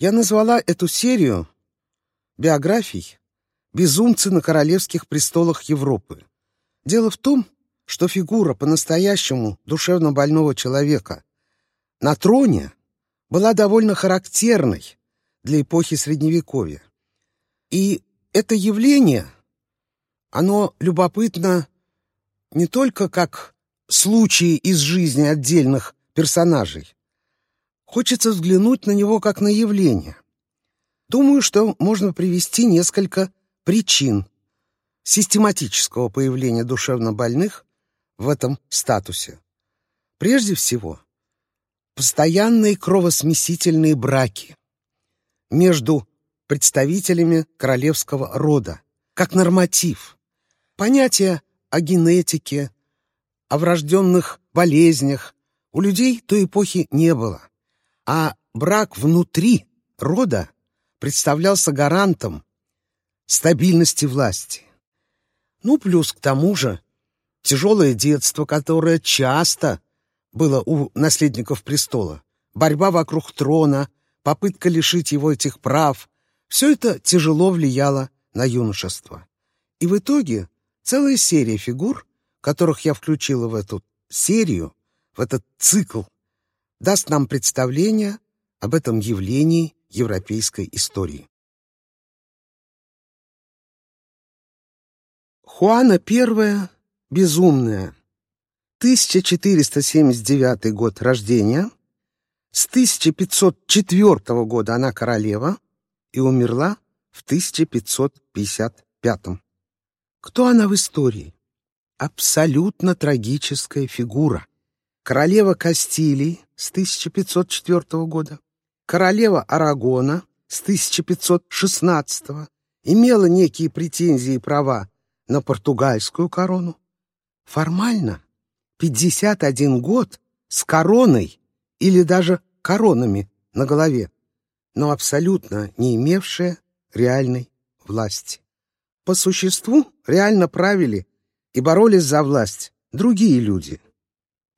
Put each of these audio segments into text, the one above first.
Я назвала эту серию биографий «Безумцы на королевских престолах Европы». Дело в том, что фигура по-настоящему душевно больного человека на троне была довольно характерной для эпохи Средневековья. И это явление, оно любопытно не только как случаи из жизни отдельных персонажей. Хочется взглянуть на него как на явление. Думаю, что можно привести несколько причин систематического появления душевнобольных в этом статусе. Прежде всего, постоянные кровосмесительные браки между представителями королевского рода, как норматив. Понятие о генетике, о врожденных болезнях у людей той эпохи не было, а брак внутри рода представлялся гарантом стабильности власти. Ну, плюс к тому же тяжелое детство, которое часто было у наследников престола, борьба вокруг трона, попытка лишить его этих прав, все это тяжело влияло на юношество. И в итоге целая серия фигур, которых я включила в эту серию, в этот цикл, даст нам представление об этом явлении европейской истории. Хуана I безумная, 1479 год рождения, с 1504 года она королева и умерла в 1555. Кто она в истории? Абсолютно трагическая фигура. Королева Кастилии с 1504 года, королева Арагона с 1516 имела некие претензии и права на португальскую корону. Формально 51 год с короной или даже коронами на голове, но абсолютно не имевшая реальной власти. По существу реально правили и боролись за власть другие люди,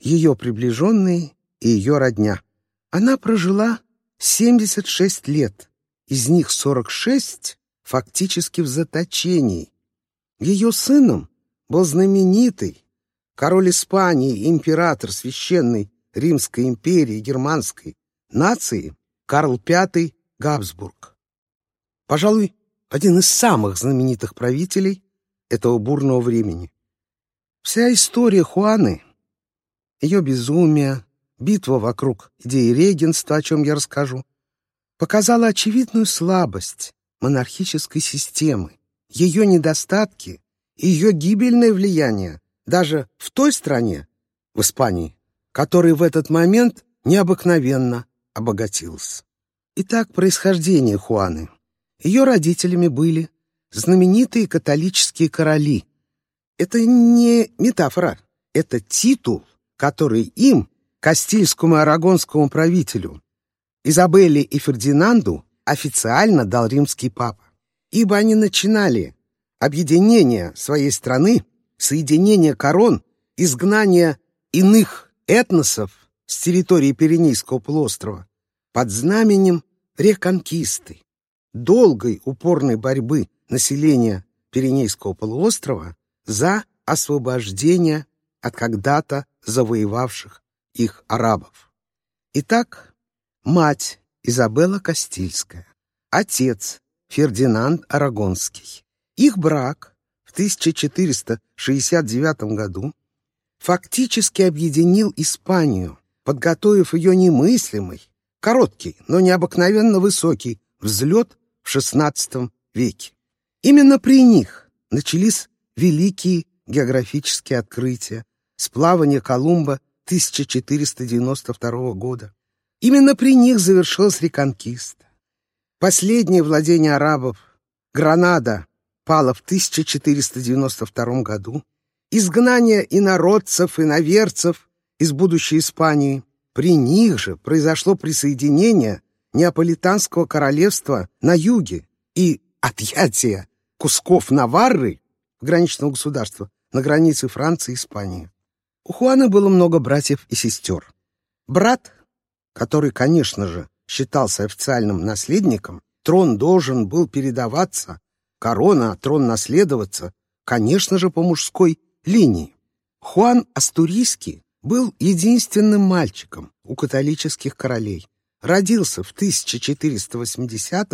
ее приближенные и ее родня. Она прожила 76 лет, из них 46 фактически в заточении, ее сыном был знаменитый король Испании, император священной Римской империи германской нации Карл V Габсбург. Пожалуй, один из самых знаменитых правителей этого бурного времени. Вся история Хуаны, ее безумие, битва вокруг идеи регенства, о чем я расскажу, показала очевидную слабость монархической системы, ее недостатки ее гибельное влияние даже в той стране, в Испании, который в этот момент необыкновенно обогатился. Итак, происхождение Хуаны. Ее родителями были знаменитые католические короли. Это не метафора, это титул, который им, Кастильскому и Арагонскому правителю, Изабелле и Фердинанду, официально дал римский папа. Ибо они начинали объединение своей страны, соединение корон, изгнание иных этносов с территории Пиренейского полуострова под знаменем реконкисты, долгой упорной борьбы населения Пиренейского полуострова за освобождение от когда-то завоевавших их арабов. Итак, мать Изабелла Кастильская, отец Фердинанд Арагонский. Их брак в 1469 году фактически объединил Испанию, подготовив ее немыслимый, короткий, но необыкновенно высокий взлет в XVI веке. Именно при них начались великие географические открытия, сплавание Колумба 1492 года. Именно при них завершилась реконкиста. Последнее владение арабов, Гранада, пало в 1492 году. Изгнание инородцев, иноверцев из будущей Испании. При них же произошло присоединение Неаполитанского королевства на юге и отъятие кусков Наварры, граничного государства, на границе Франции и Испании. У Хуана было много братьев и сестер. Брат, который, конечно же, считался официальным наследником, трон должен был передаваться, корона, трон наследоваться, конечно же, по мужской линии. Хуан Астурийский был единственным мальчиком у католических королей. Родился в 1480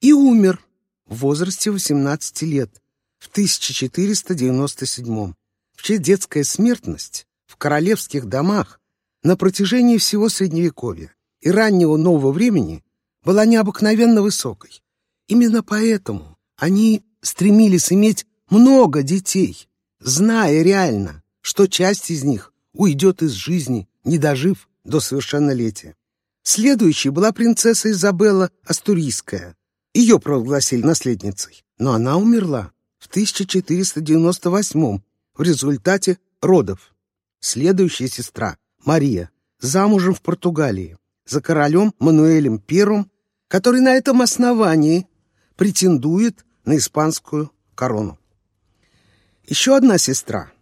и умер в возрасте 18 лет в 1497 Вообще детская смертность в королевских домах на протяжении всего Средневековья и раннего нового времени была необыкновенно высокой. Именно поэтому они стремились иметь много детей, зная реально, что часть из них уйдет из жизни, не дожив до совершеннолетия. Следующей была принцесса Изабелла Астурийская. Ее провозгласили наследницей, но она умерла в 1498 в результате родов. Следующая сестра, Мария, замужем в Португалии, за королем Мануэлем I, который на этом основании претендует на испанскую корону. Еще одна сестра,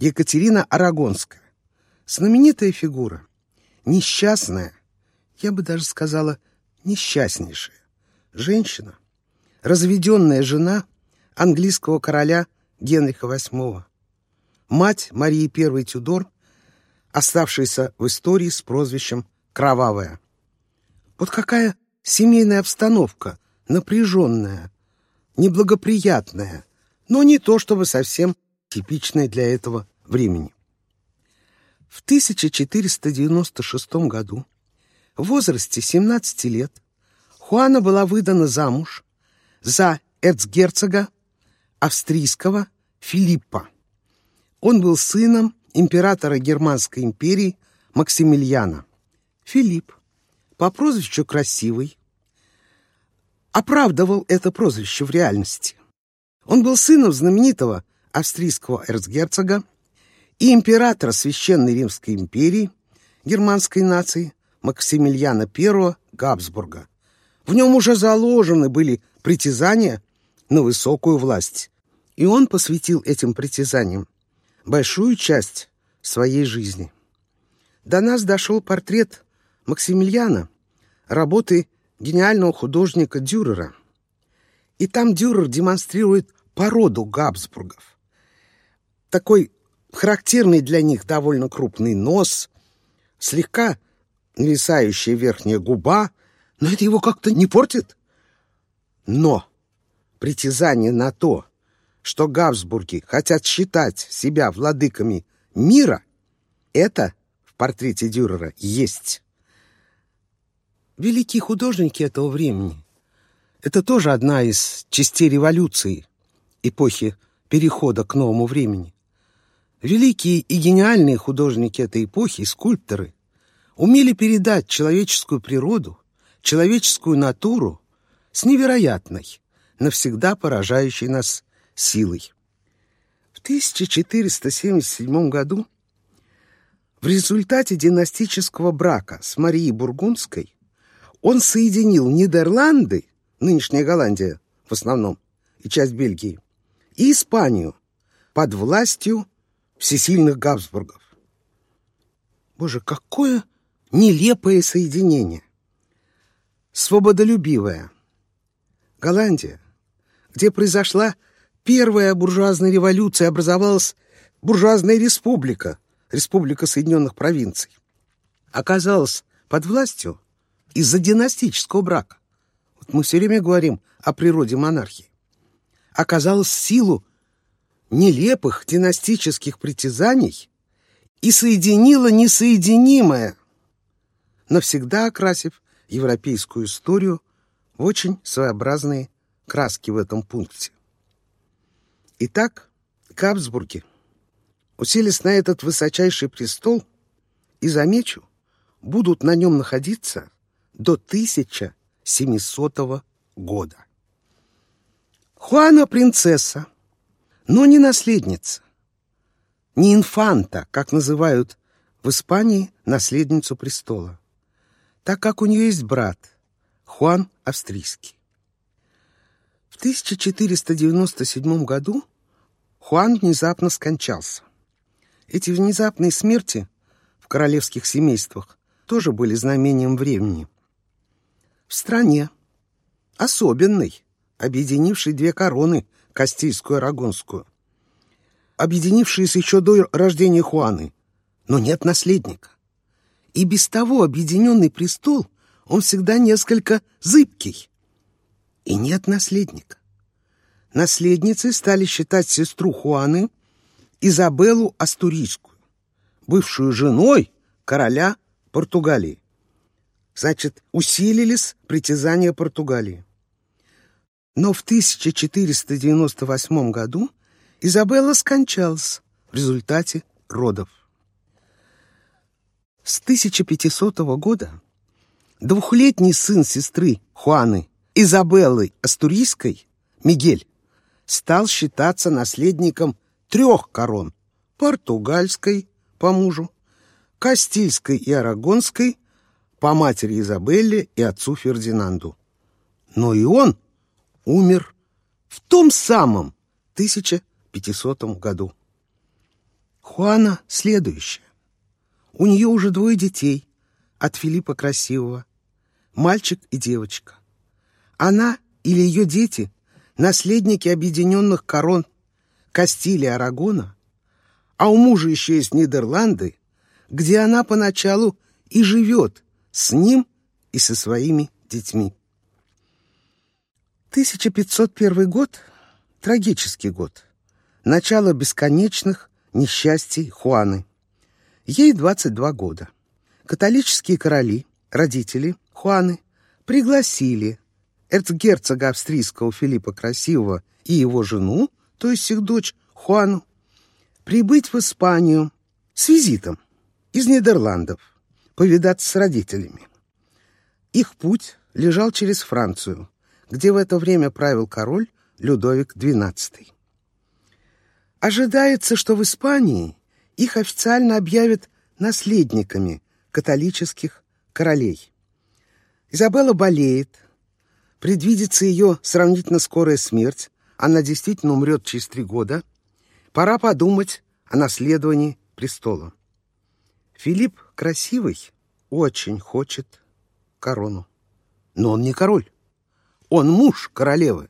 Екатерина Арагонская, знаменитая фигура, несчастная, я бы даже сказала, несчастнейшая, женщина, разведенная жена английского короля Генриха VIII, мать Марии I Тюдор, оставшаяся в истории с прозвищем «Кровавая». Вот какая семейная обстановка, напряженная, неблагоприятная, но не то чтобы совсем типичная для этого времени. В 1496 году, в возрасте 17 лет, Хуана была выдана замуж за эрцгерцога австрийского Филиппа. Он был сыном императора Германской империи Максимилиана. Филипп, по прозвищу Красивый, оправдывал это прозвище в реальности. Он был сыном знаменитого австрийского эрцгерцога и императора Священной Римской империи, германской нации, Максимилиана I Габсбурга. В нем уже заложены были притязания на высокую власть, и он посвятил этим притязаниям большую часть своей жизни. До нас дошел портрет Максимилиана, работы гениального художника Дюрера. И там Дюрер демонстрирует породу Габсбургов. Такой характерный для них довольно крупный нос, слегка нависающая верхняя губа, но это его как-то не портит. Но притязание на то, что Габсбурги хотят считать себя владыками мира, это в портрете Дюрера есть. Великие художники этого времени — это тоже одна из частей революции, эпохи перехода к новому времени. Великие и гениальные художники этой эпохи, скульпторы, умели передать человеческую природу, человеческую натуру с невероятной, навсегда поражающей нас силой. В 1477 году в результате династического брака с Марией Бургундской он соединил Нидерланды, нынешняя Голландия в основном, и часть Бельгии, и Испанию под властью всесильных Габсбургов. Боже, какое нелепое соединение! Свободолюбивая Голландия, где произошла первая буржуазная революция образовалась буржуазная республика, республика Соединенных Провинций. Оказалась под властью из-за династического брака. Вот мы все время говорим о природе монархии. Оказалась в силу нелепых династических притязаний и соединила несоединимое, навсегда окрасив европейскую историю в очень своеобразные краски в этом пункте. Итак, Габсбурги уселись на этот высочайший престол и, замечу, будут на нем находиться до 1700 года. Хуана принцесса, но не наследница, не инфанта, как называют в Испании наследницу престола, так как у нее есть брат, Хуан Австрийский. В 1497 году Хуан внезапно скончался. Эти внезапные смерти в королевских семействах тоже были знамением времени. в стране, особенной, объединившей две короны, Кастильскую и Арагонскую, объединившиеся еще до рождения Хуаны, но нет наследника. И без того объединенный престол, он всегда несколько зыбкий. И нет наследника. Наследницей стали считать сестру Хуаны Изабеллу Астурийскую, бывшую женой короля Португалии. Значит, усилились притязания Португалии. Но в 1498 году Изабелла скончалась в результате родов. С 1500 года двухлетний сын сестры Хуаны, Изабеллы Астурийской, Мигель, стал считаться наследником трех корон – португальской по мужу, Кастильской и Арагонской по матери Изабелле и отцу Фердинанду. Но и он умер в том самом 1500 году. Хуана следующая. У нее уже двое детей от Филиппа Красивого, мальчик и девочка. Она или ее дети – наследники объединенных корон Кастилии Арагона, а у мужа еще есть Нидерланды, где она поначалу и живет с ним и со своими детьми. 1501 год – трагический год. Начало бесконечных несчастий Хуаны. Ей 22 года. Католические короли, родители Хуаны, пригласили эрцгерцога австрийского Филиппа Красивого и его жену, то есть их дочь Хуану, прибыть в Испанию с визитом из Нидерландов, повидаться с родителями. Их путь лежал через Францию, где в это время правил король Людовик XII. Ожидается, что в Испании их официально объявят наследниками католических королей. Изабелла болеет, предвидится ее сравнительно скорая смерть, она действительно умрет через три года, пора подумать о наследовании престола. Филипп красивый, очень хочет корону. Но он не король. Он муж королевы.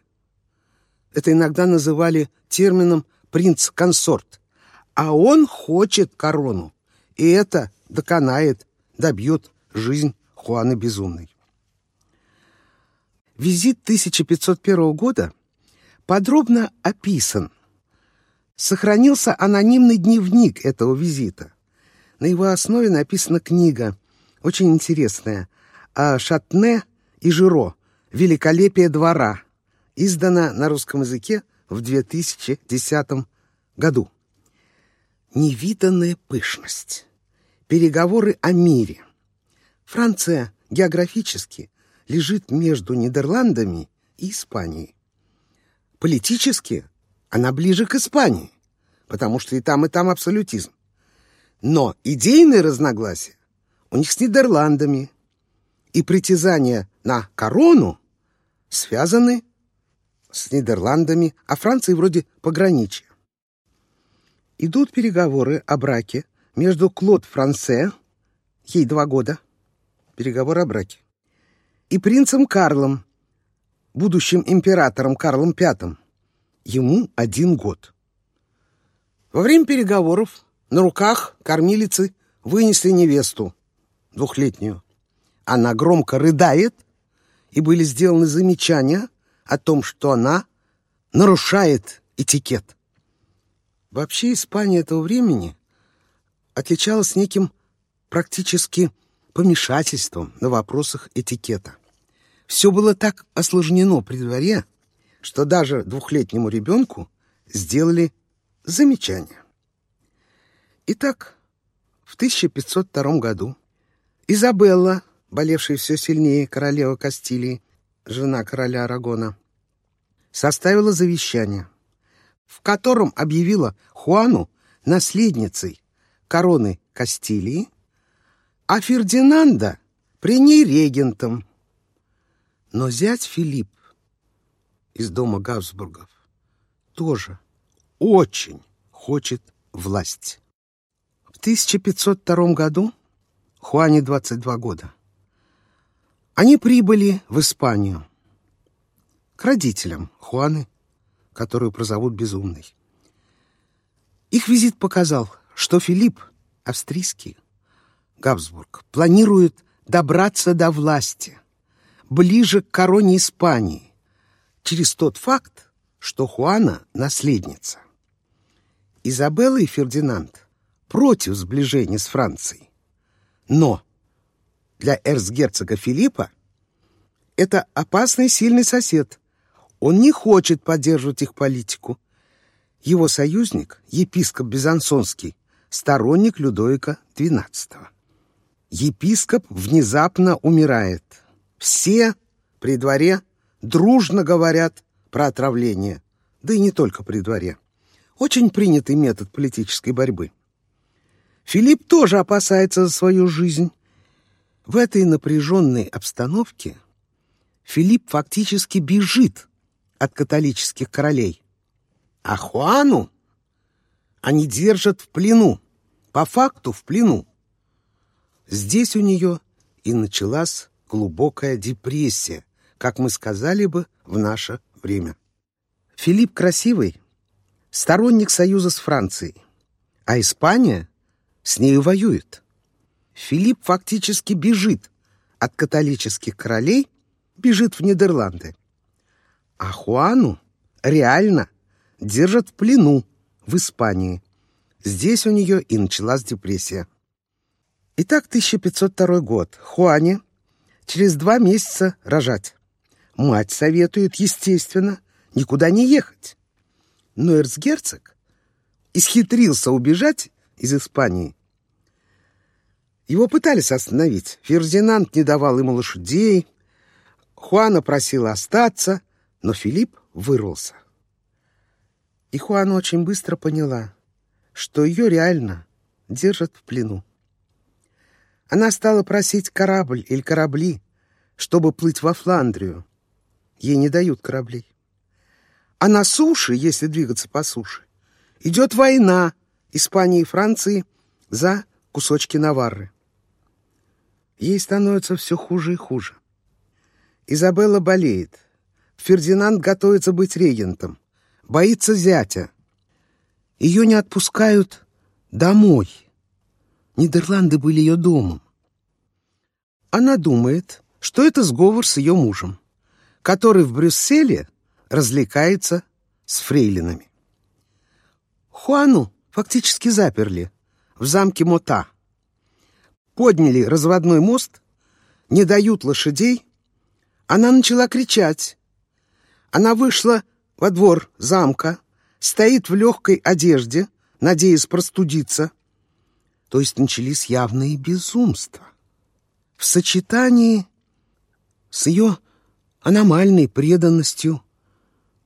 Это иногда называли термином «принц-консорт». А он хочет корону. И это доконает, добьет жизнь Хуаны Безумной. Визит 1501 года подробно описан. Сохранился анонимный дневник этого визита. На его основе написана книга, очень интересная, о Шатне и Жиро «Великолепие двора», издана на русском языке в 2010 году. Невиданная пышность. Переговоры о мире. Франция географически лежит между Нидерландами и Испанией. Политически она ближе к Испании, потому что и там, и там абсолютизм. Но идейные разногласия у них с Нидерландами, и притязания на корону связаны с Нидерландами, а Франции вроде пограничья. Идут переговоры о браке между Клод Франсе, ей два года, переговоры о браке, и принцем Карлом, будущим императором Карлом V, ему один год. Во время переговоров на руках кормилицы вынесли невесту, двухлетнюю. Она громко рыдает, и были сделаны замечания о том, что она нарушает этикет. Вообще Испания этого времени отличалась неким практически помешательством на вопросах этикета. Все было так осложнено при дворе, что даже двухлетнему ребенку сделали замечание. Итак, в 1502 году Изабелла, болевшая все сильнее королева Кастилии, жена короля Арагона, составила завещание, в котором объявила Хуану наследницей короны Кастилии, а Фердинанда при ней регентом. Но зять Филипп из дома Габсбургов тоже очень хочет власть. В 1502 году Хуане 22 года. Они прибыли в Испанию к родителям Хуаны, которую прозовут Безумной. Их визит показал, что Филипп, австрийский, Габсбург, планирует добраться до власти, ближе к короне Испании, через тот факт, что Хуана — наследница. Изабелла и Фердинанд против сближения с Францией. Но для эрцгерцога Филиппа это опасный сильный сосед. Он не хочет поддерживать их политику. Его союзник, епископ Безансонский, сторонник Людовика XII. Епископ внезапно умирает. Все при дворе дружно говорят про отравление, да и не только при дворе. Очень принятый метод политической борьбы. Филипп тоже опасается за свою жизнь. В этой напряженной обстановке Филипп фактически бежит от католических королей. А Хуану они держат в плену, по факту в плену. Здесь у нее и началась глубокая депрессия, как мы сказали бы в наше время. Филипп Красивый — сторонник союза с Францией, а Испания с нею воюет. Филипп фактически бежит от католических королей, бежит в Нидерланды. А Хуану реально держат в плену в Испании. Здесь у нее и началась депрессия. Итак, 1502 год. Хуане через два месяца рожать. Мать советует, естественно, никуда не ехать. Но эрцгерцог исхитрился убежать из Испании. Его пытались остановить. Фердинанд не давал ему лошадей. Хуана просила остаться, но Филипп вырвался. И Хуана очень быстро поняла, что ее реально держат в плену. Она стала просить корабль или корабли, чтобы плыть во Фландрию. Ей не дают кораблей. А на суше, если двигаться по суше, идет война Испании и Франции за кусочки Наварры. Ей становится все хуже и хуже. Изабелла болеет. Фердинанд готовится быть регентом. Боится зятя. Ее не отпускают домой. Нидерланды были ее домом. Она думает, что это сговор с ее мужем, который в Брюсселе развлекается с фрейлинами. Хуану фактически заперли в замке Мота. Подняли разводной мост, не дают лошадей. Она начала кричать. Она вышла во двор замка, стоит в легкой одежде, надеясь простудиться. То есть начались явные безумства. В сочетании с ее аномальной преданностью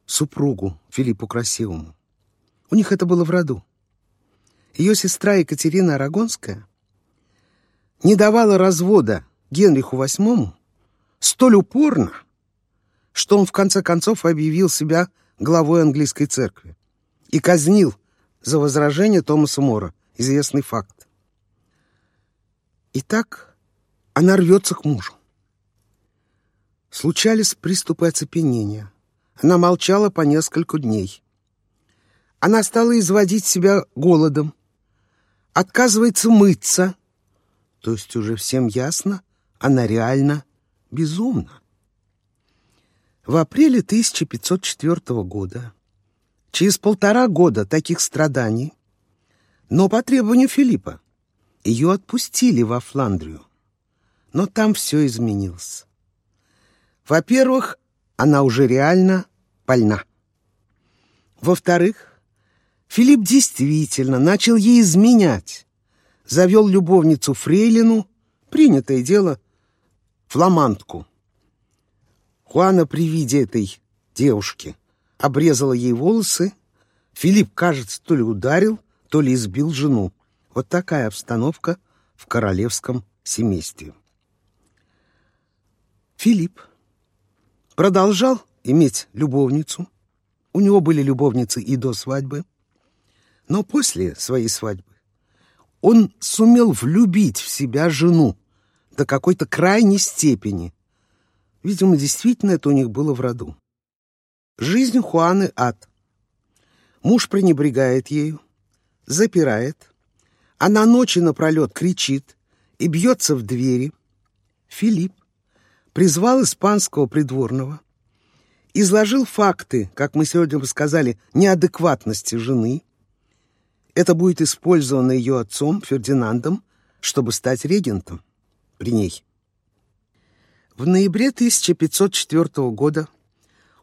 супругу Филиппу Красивому. У них это было в роду. Ее сестра Екатерина Арагонская не давала развода Генриху VIII столь упорно, что он в конце концов объявил себя главой английской церкви и казнил за возражение Томаса Мора, известный факт. Итак, она рвется к мужу. Случались приступы оцепенения. Она молчала по несколько дней. Она стала изводить себя голодом, отказывается мыться. То есть уже всем ясно, она реально безумна. В апреле 1504 года, через полтора года таких страданий, но по требованию Филиппа, ее отпустили во Фландрию. Но там все изменилось. Во-первых, она уже реально больна. Во-вторых, Филипп действительно начал ей изменять. Завел любовницу Фрейлину, принятое дело, фламандку. Хуана при виде этой девушки обрезала ей волосы. Филипп, кажется, то ли ударил, то ли избил жену. Вот такая обстановка в королевском семействе. Филипп продолжал иметь любовницу. У него были любовницы и до свадьбы. Но после своей свадьбы он сумел влюбить в себя жену до какой-то крайней степени – Видимо, действительно это у них было в роду. Жизнь Хуаны — ад. Муж пренебрегает ею, запирает. Она ночи напролет кричит и бьется в двери. Филипп призвал испанского придворного, изложил факты, как мы сегодня бы сказали, неадекватности жены. Это будет использовано ее отцом Фердинандом, чтобы стать регентом при ней. В ноябре 1504 года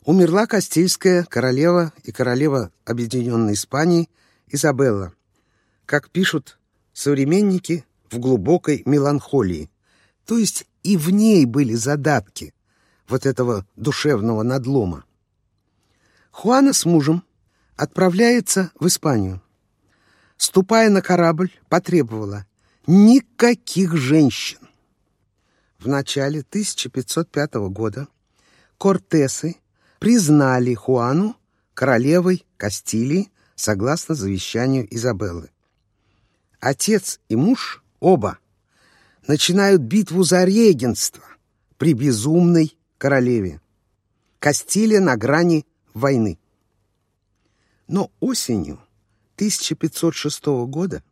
умерла Кастильская королева и королева Объединенной Испании Изабелла, как пишут современники, в глубокой меланхолии. То есть и в ней были задатки вот этого душевного надлома. Хуана с мужем отправляется в Испанию. Ступая на корабль, потребовала никаких женщин. В начале 1505 года Кортесы признали Хуану королевой Кастилии согласно завещанию Изабеллы. Отец и муж оба начинают битву за регенство при безумной королеве. Кастилия на грани войны. Но осенью 1506 года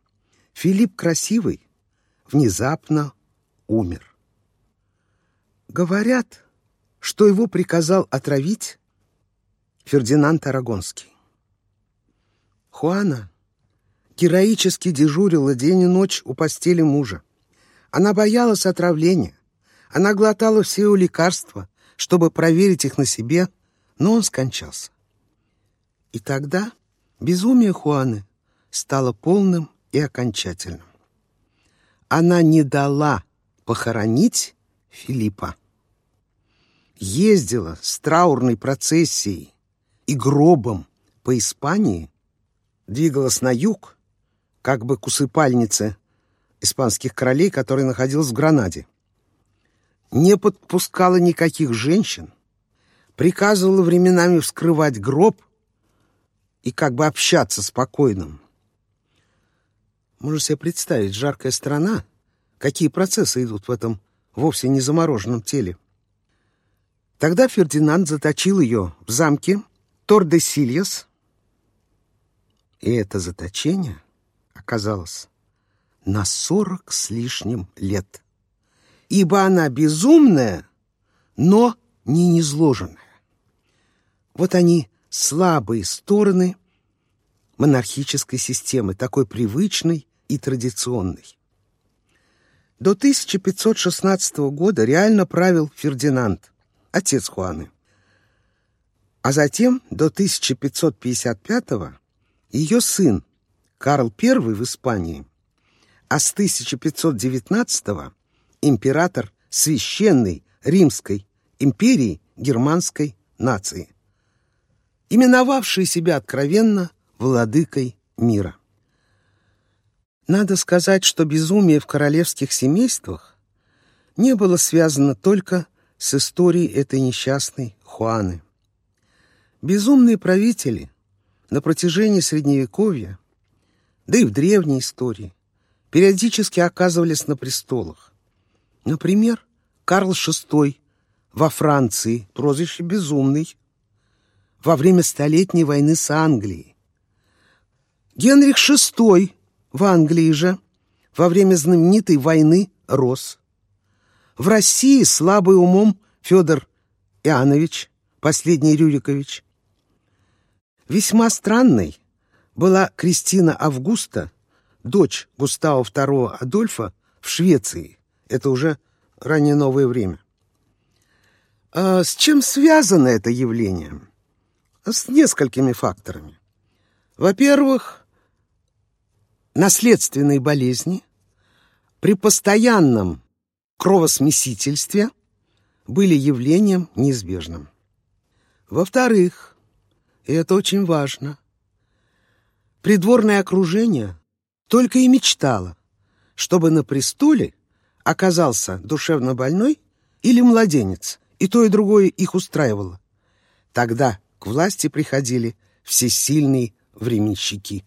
Филипп Красивый внезапно умер. Говорят, что его приказал отравить Фердинанд Арагонский. Хуана героически дежурила день и ночь у постели мужа. Она боялась отравления. Она глотала все его лекарства, чтобы проверить их на себе, но он скончался. И тогда безумие Хуаны стало полным и окончательным. Она не дала похоронить Филиппа. Ездила с траурной процессией и гробом по Испании, двигалась на юг, как бы к усыпальнице испанских королей, который находился в Гранаде. Не подпускала никаких женщин, приказывала временами вскрывать гроб и как бы общаться с покойным. Можно себе представить, жаркая страна, какие процессы идут в этом вовсе не замороженном теле. Тогда Фердинанд заточил ее в замке Тордесильяс, и это заточение оказалось на сорок с лишним лет. Ибо она безумная, но не незложенная. Вот они слабые стороны монархической системы, такой привычной и традиционной. До 1516 года реально правил Фердинанд, отец Хуаны. А затем до 1555 ее сын Карл I в Испании а с 1519-го император Священной Римской империи германской нации, именовавший себя откровенно владыкой мира. Надо сказать, что безумие в королевских семействах не было связано только с историей этой несчастной Хуаны. Безумные правители на протяжении Средневековья, да и в древней истории, периодически оказывались на престолах. Например, Карл VI во Франции, прозвище «Безумный», во время Столетней войны с Англией. Генрих VI в Англии же во время знаменитой войны рос. В России слабый умом Федор Иоаннович, последний Рюрикович. Весьма странной была Кристина Августа, дочь Густава II Адольфа в Швеции. Это уже раннее новое время. А с чем связано это явление? С несколькими факторами. Во-первых, наследственные болезни при постоянном кровосмесительстве были явлением неизбежным. Во-вторых, и это очень важно, придворное окружение только и мечтала, чтобы на престоле оказался душевно больной или младенец, и то и другое их устраивало. Тогда к власти приходили всесильные временщики.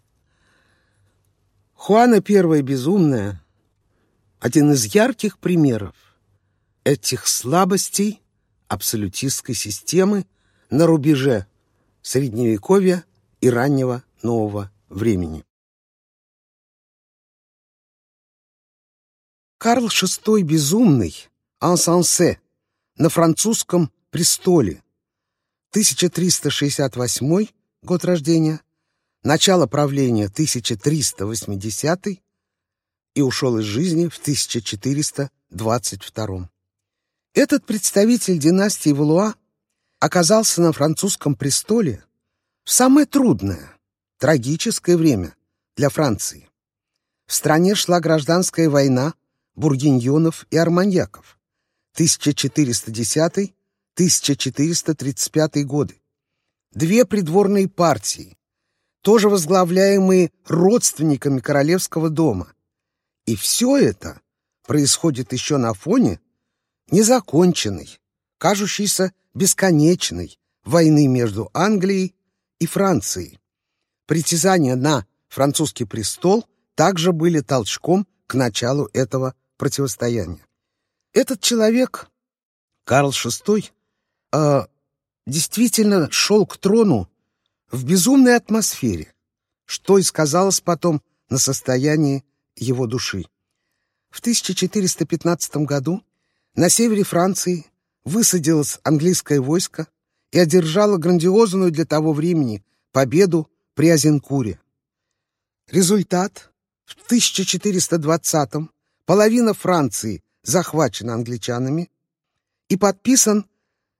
Хуана Первая Безумная — один из ярких примеров этих слабостей абсолютистской системы на рубеже Средневековья и раннего нового времени. Карл VI Безумный, Ансансе, на французском престоле, 1368 год рождения, начало правления 1380 и ушел из жизни в 1422. Этот представитель династии Валуа оказался на французском престоле в самое трудное, трагическое время для Франции. В стране шла гражданская война бургиньонов и арманьяков 1410-1435 годы. Две придворные партии, тоже возглавляемые родственниками королевского дома. И все это происходит еще на фоне незаконченной, кажущейся бесконечной войны между Англией и Францией. Притязания на французский престол также были толчком к началу этого противостояния. Этот человек, Карл VI, э, действительно шел к трону в безумной атмосфере, что и сказалось потом на состоянии его души. В 1415 году на севере Франции высадилось английское войско и одержало грандиозную для того времени победу при Азенкуре. Результат в 1420 половина Франции захвачена англичанами и подписан,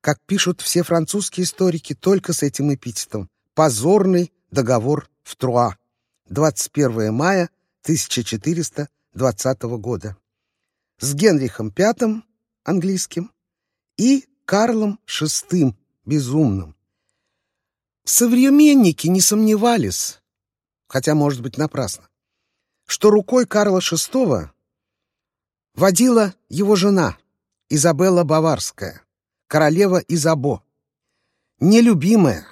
как пишут все французские историки, только с этим эпитетом «Позорный договор в Труа» 21 мая 1420 года с Генрихом V английским и Карлом VI безумным. Современники не сомневались, хотя, может быть, напрасно, что рукой Карла VI водила его жена Изабелла Баварская, королева Изабо, нелюбимая,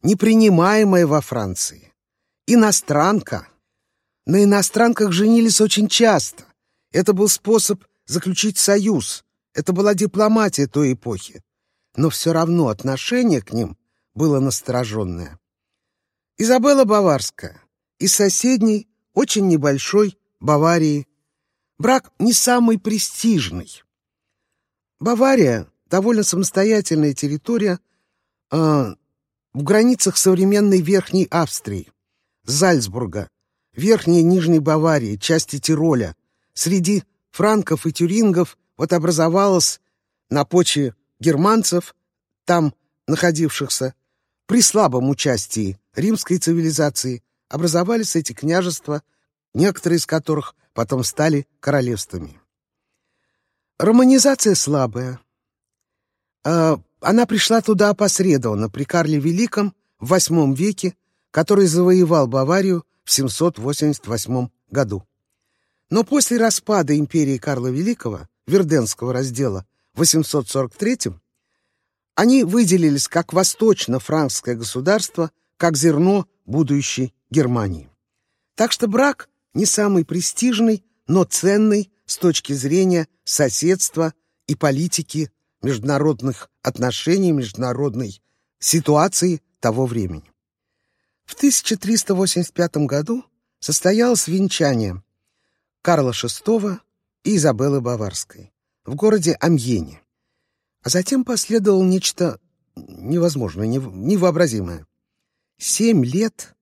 непринимаемая во Франции, иностранка. На иностранках женились очень часто. Это был способ заключить союз. Это была дипломатия той эпохи. Но все равно отношение к ним было настороженное. Изабелла Баварская из соседней, очень небольшой Баварии. Брак не самый престижный. Бавария — довольно самостоятельная территория э, в границах современной Верхней Австрии, Зальцбурга, Верхней и Нижней Баварии, части Тироля, среди франков и тюрингов вот образовалась на почве германцев, там находившихся, при слабом участии римской цивилизации, образовались эти княжества, некоторые из которых потом стали королевствами. Романизация слабая. А, она пришла туда опосредованно при Карле Великом в VIII веке, который завоевал Баварию в 788 году. Но после распада империи Карла Великого, Верденского раздела, в 843 они выделились как восточно-франкское государство, как зерно будущей Германии. Так что брак не самый престижный, но ценный с точки зрения соседства и политики международных отношений, международной ситуации того времени. В 1385 году состоялось венчание Карла VI и Изабеллы Баварской в городе Амьене. А затем последовало нечто невозможное, невообразимое. Семь лет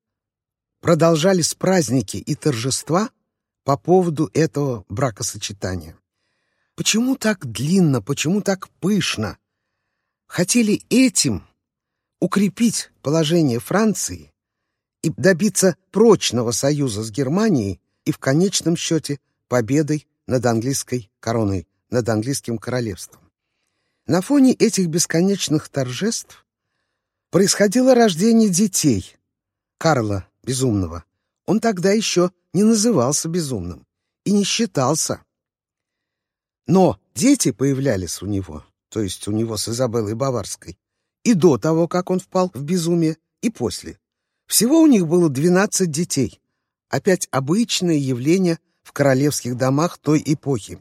продолжались праздники и торжества по поводу этого бракосочетания. Почему так длинно, почему так пышно? Хотели этим укрепить положение Франции и добиться прочного союза с Германией и в конечном счете победой над английской короной, над английским королевством. На фоне этих бесконечных торжеств происходило рождение детей Карла Безумного. Он тогда еще не назывался безумным и не считался. Но дети появлялись у него, то есть у него с Изабеллой Баварской, и до того, как он впал в безумие, и после. Всего у них было 12 детей, опять обычное явление в королевских домах той эпохи.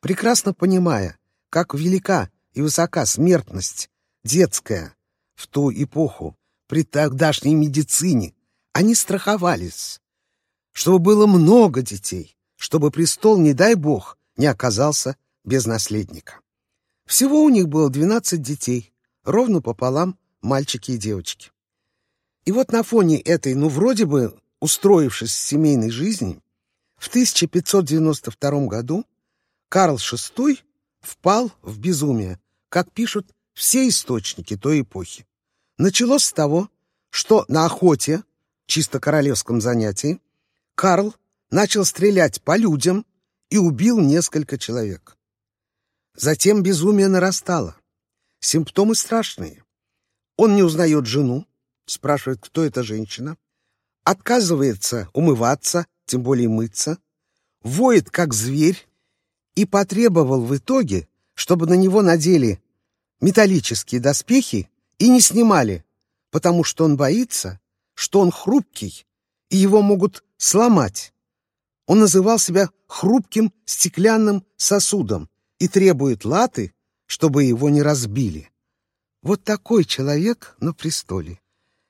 Прекрасно понимая, как велика и высока смертность детская в ту эпоху при тогдашней медицине, они страховались, чтобы было много детей, чтобы престол, не дай бог, не оказался без наследника. Всего у них было 12 детей, ровно пополам мальчики и девочки. И вот на фоне этой, ну, вроде бы устроившись семейной жизни, в 1592 году Карл VI впал в безумие, как пишут все источники той эпохи. Началось с того, что на охоте, чисто королевском занятии, Карл начал стрелять по людям и убил несколько человек. Затем безумие нарастало. Симптомы страшные. Он не узнает жену, спрашивает, кто эта женщина, отказывается умываться, тем более мыться, воет, как зверь, и потребовал в итоге, чтобы на него надели металлические доспехи и не снимали, потому что он боится, что он хрупкий, и его могут сломать. Он называл себя хрупким стеклянным сосудом и требует латы, чтобы его не разбили. Вот такой человек на престоле.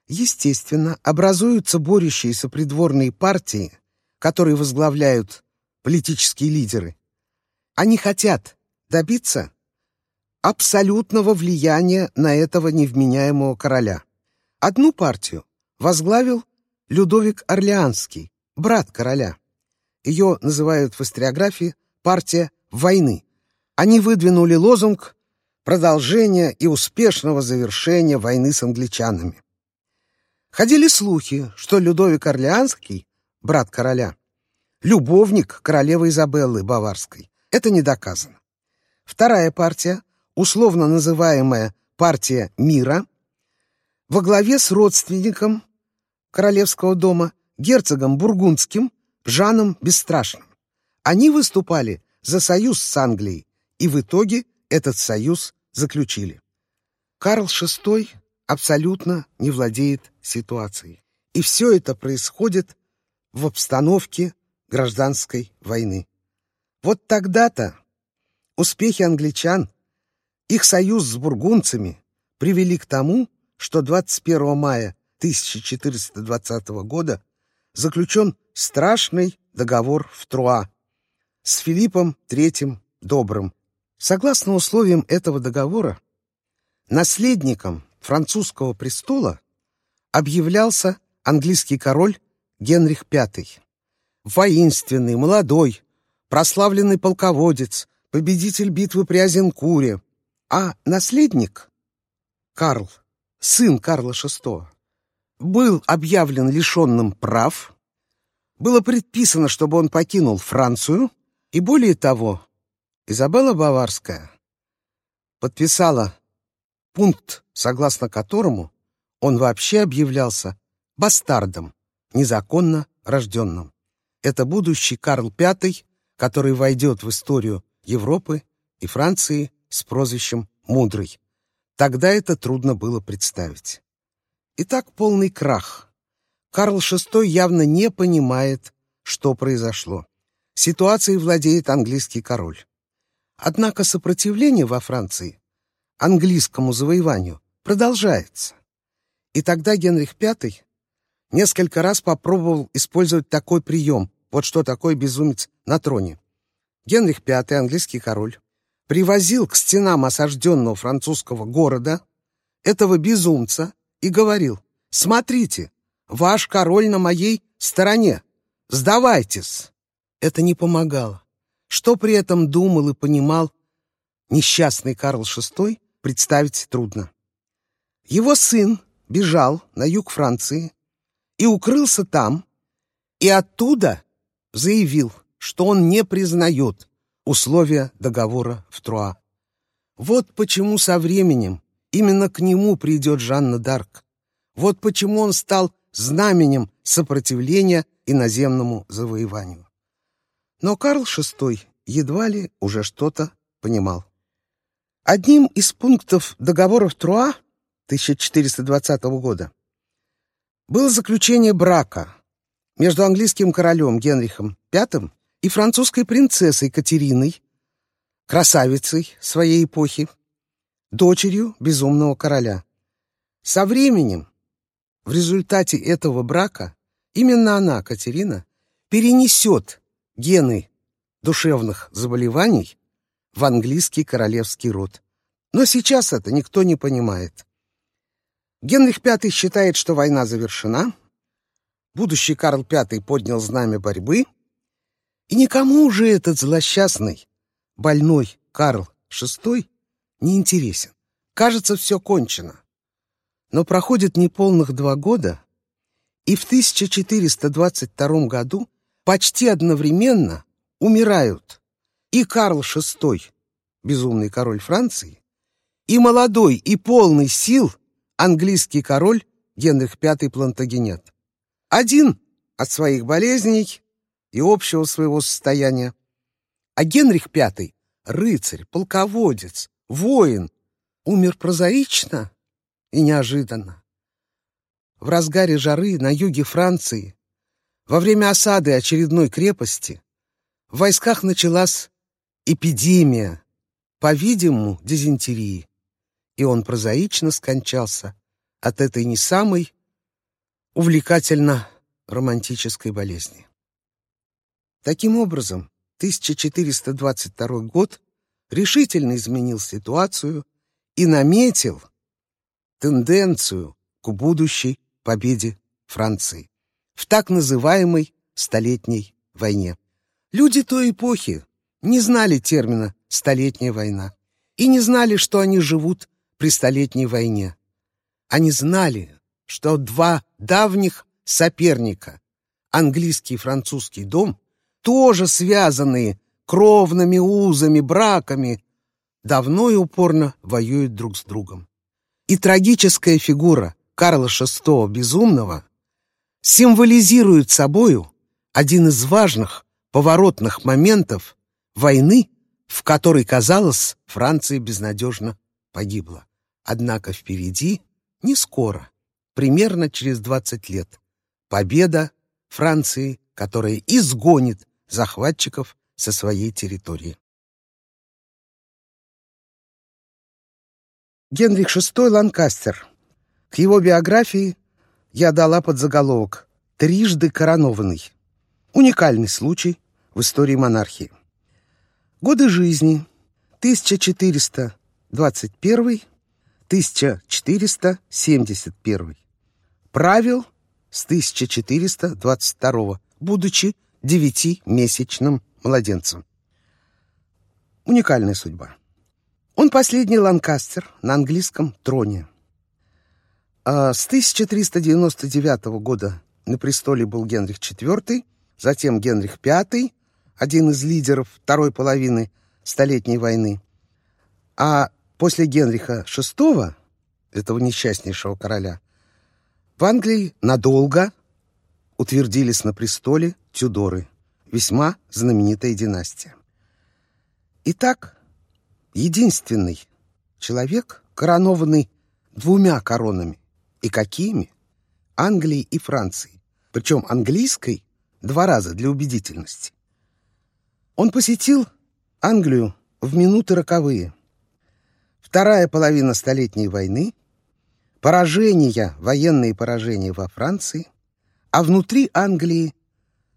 Естественно, образуются борющиеся придворные партии, которые возглавляют политические лидеры. Они хотят добиться абсолютного влияния на этого невменяемого короля. Одну партию возглавил Людовик Орлеанский, брат короля. Ее называют в историографии партия войны. Они выдвинули лозунг продолжения и успешного завершения войны с англичанами. Ходили слухи, что Людовик Орлеанский, брат короля, любовник королевы Изабеллы Баварской. Это не доказано. Вторая партия, условно называемая партия мира, во главе с родственником королевского дома, герцогом Бургундским, Жаном Бесстрашным. Они выступали за союз с Англией, и в итоге этот союз заключили. Карл VI абсолютно не владеет ситуацией. И все это происходит в обстановке гражданской войны. Вот тогда-то успехи англичан, их союз с бургунцами привели к тому, что 21 мая 1420 года заключен страшный договор в Труа с Филиппом III Добрым. Согласно условиям этого договора, наследником французского престола объявлялся английский король Генрих V. Воинственный, молодой, прославленный полководец, победитель битвы при Азенкуре. А наследник, Карл, сын Карла VI, был объявлен лишенным прав, было предписано, чтобы он покинул Францию, и более того, Изабелла Баварская подписала пункт, согласно которому он вообще объявлялся бастардом, незаконно рожденным. Это будущий Карл V, который войдет в историю Европы и Франции с прозвищем «Мудрый». Тогда это трудно было представить. Итак, полный крах. Карл VI явно не понимает, что произошло. Ситуацией владеет английский король. Однако сопротивление во Франции английскому завоеванию продолжается. И тогда Генрих V несколько раз попробовал использовать такой прием. Вот что такое безумец на троне. Генрих V, английский король, привозил к стенам осажденного французского города этого безумца и говорил, «Смотрите, ваш король на моей стороне, сдавайтесь!» Это не помогало. Что при этом думал и понимал несчастный Карл VI, представить трудно. Его сын бежал на юг Франции и укрылся там, и оттуда заявил, что он не признает условия договора в Труа. Вот почему со временем именно к нему придет Жанна Дарк. Вот почему он стал знаменем сопротивления иноземному завоеванию. Но Карл VI едва ли уже что-то понимал. Одним из пунктов договора в Труа 1420 года было заключение брака между английским королем Генрихом V и французской принцессой Катериной, красавицей своей эпохи, дочерью безумного короля. Со временем, в результате этого брака, именно она, Катерина, перенесет гены душевных заболеваний в английский королевский род. Но сейчас это никто не понимает. Генрих V считает, что война завершена, будущий Карл V поднял знамя борьбы, и никому уже этот злосчастный, больной Карл VI не интересен. Кажется, все кончено. Но проходит неполных два года, и в 1422 году почти одновременно умирают и Карл VI, безумный король Франции, и молодой и полный сил английский король Генрих V Плантагенет. Один от своих болезней и общего своего состояния, а Генрих V — рыцарь, полководец, воин, умер прозаично и неожиданно. В разгаре жары на юге Франции, во время осады очередной крепости, в войсках началась эпидемия, по-видимому, дизентерии, и он прозаично скончался от этой не самой увлекательно романтической болезни. Таким образом, 1422 год решительно изменил ситуацию и наметил тенденцию к будущей победе Франции в так называемой Столетней войне. Люди той эпохи не знали термина «столетняя война» и не знали, что они живут при Столетней войне. Они знали, что два давних соперника, английский и французский дом, тоже связанные кровными узами, браками, давно и упорно воюют друг с другом. И трагическая фигура Карла VI Безумного символизирует собою один из важных поворотных моментов войны, в которой, казалось, Франция безнадежно погибла. Однако впереди, не скоро, примерно через 20 лет, победа Франции, которая изгонит захватчиков со своей территории. Генрих VI Ланкастер. К его биографии я дала подзаголовок «Трижды коронованный». Уникальный случай в истории монархии. Годы жизни 1421-1471. Правил с 1422, будучи девятимесячным младенцем. Уникальная судьба. Он последний ланкастер на английском троне. А с 1399 года на престоле был Генрих IV, затем Генрих V, один из лидеров второй половины Столетней войны. А после Генриха VI, этого несчастнейшего короля, в Англии надолго утвердились на престоле Тюдоры, весьма знаменитая династия. Итак, единственный человек, коронованный двумя коронами. И какими? Англии и Франции. Причем английской два раза для убедительности. Он посетил Англию в минуты роковые. Вторая половина Столетней войны, поражения, военные поражения во Франции, а внутри Англии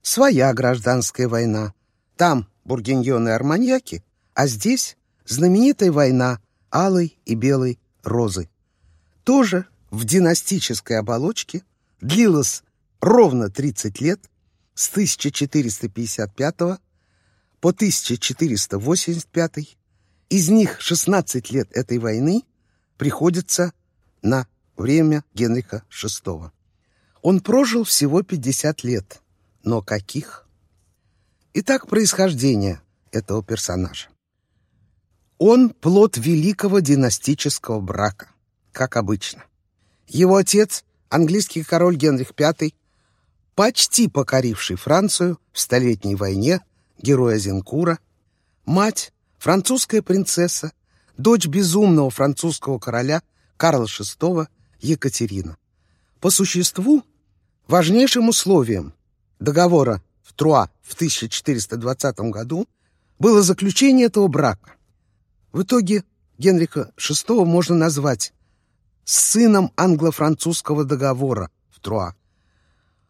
своя гражданская война. Там бургиньоны и арманьяки, а здесь знаменитая война алой и белой розы. Тоже в династической оболочке длилась ровно 30 лет, с 1455 по 1485. Из них 16 лет этой войны приходится на время Генриха VI. Он прожил всего 50 лет. Но каких? Итак, происхождение этого персонажа. Он плод великого династического брака, как обычно. Его отец, английский король Генрих V, почти покоривший Францию в Столетней войне, герой Азенкура, мать, французская принцесса, дочь безумного французского короля Карла VI Екатерина. По существу Важнейшим условием договора в Труа в 1420 году было заключение этого брака. В итоге Генриха VI можно назвать сыном англо-французского договора в Труа.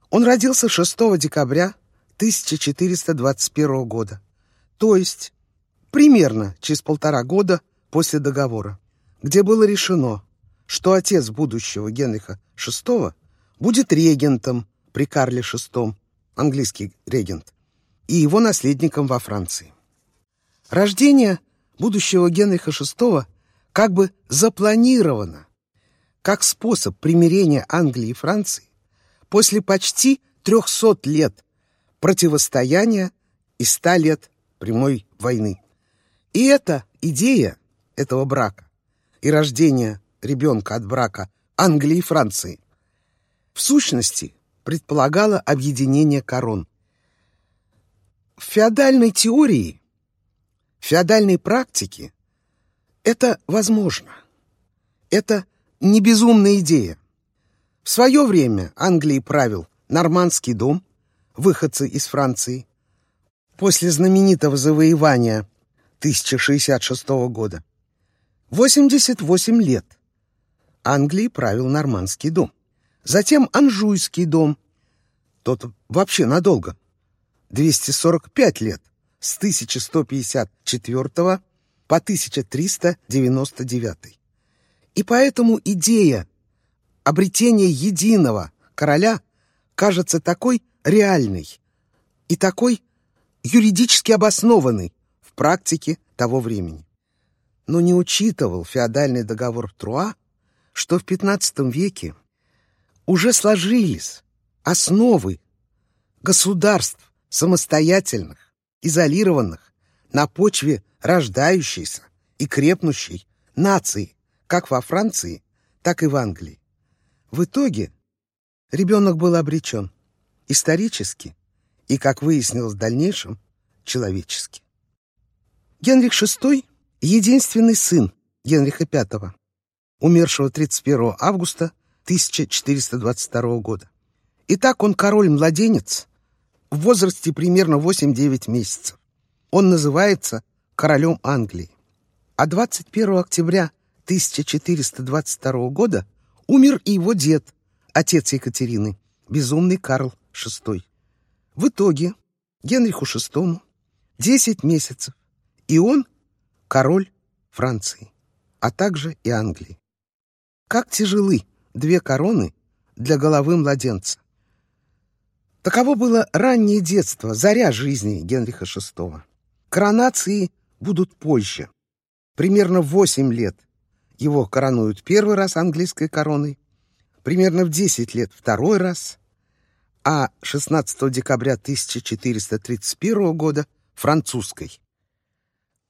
Он родился 6 декабря 1421 года, то есть примерно через полтора года после договора, где было решено, что отец будущего Генриха VI будет регентом при Карле VI, английский регент, и его наследником во Франции. Рождение будущего Генриха VI как бы запланировано как способ примирения Англии и Франции после почти 300 лет противостояния и 100 лет прямой войны. И эта идея этого брака и рождения ребенка от брака Англии и Франции в сущности предполагала объединение корон. В феодальной теории, в феодальной практике это возможно. Это не безумная идея. В свое время Англией правил Нормандский дом, выходцы из Франции, после знаменитого завоевания 1066 года. 88 лет Англией правил Нормандский дом. Затем Анжуйский дом. Тот вообще надолго. 245 лет. С 1154 по 1399. И поэтому идея обретения единого короля кажется такой реальной и такой юридически обоснованной в практике того времени. Но не учитывал феодальный договор Труа, что в XV веке уже сложились основы государств самостоятельных, изолированных, на почве рождающейся и крепнущей нации, как во Франции, так и в Англии. В итоге ребенок был обречен исторически и, как выяснилось в дальнейшем, человечески. Генрих VI — единственный сын Генриха V, умершего 31 августа 1422 года. Итак, он король-младенец в возрасте примерно 8-9 месяцев. Он называется королем Англии. А 21 октября 1422 года умер и его дед, отец Екатерины, безумный Карл VI. В итоге Генриху VI 10 месяцев, и он король Франции, а также и Англии. Как тяжелы две короны для головы младенца. Таково было раннее детство, заря жизни Генриха VI. Коронации будут позже. Примерно в 8 лет его коронуют первый раз английской короной, примерно в 10 лет второй раз, а 16 декабря 1431 года французской.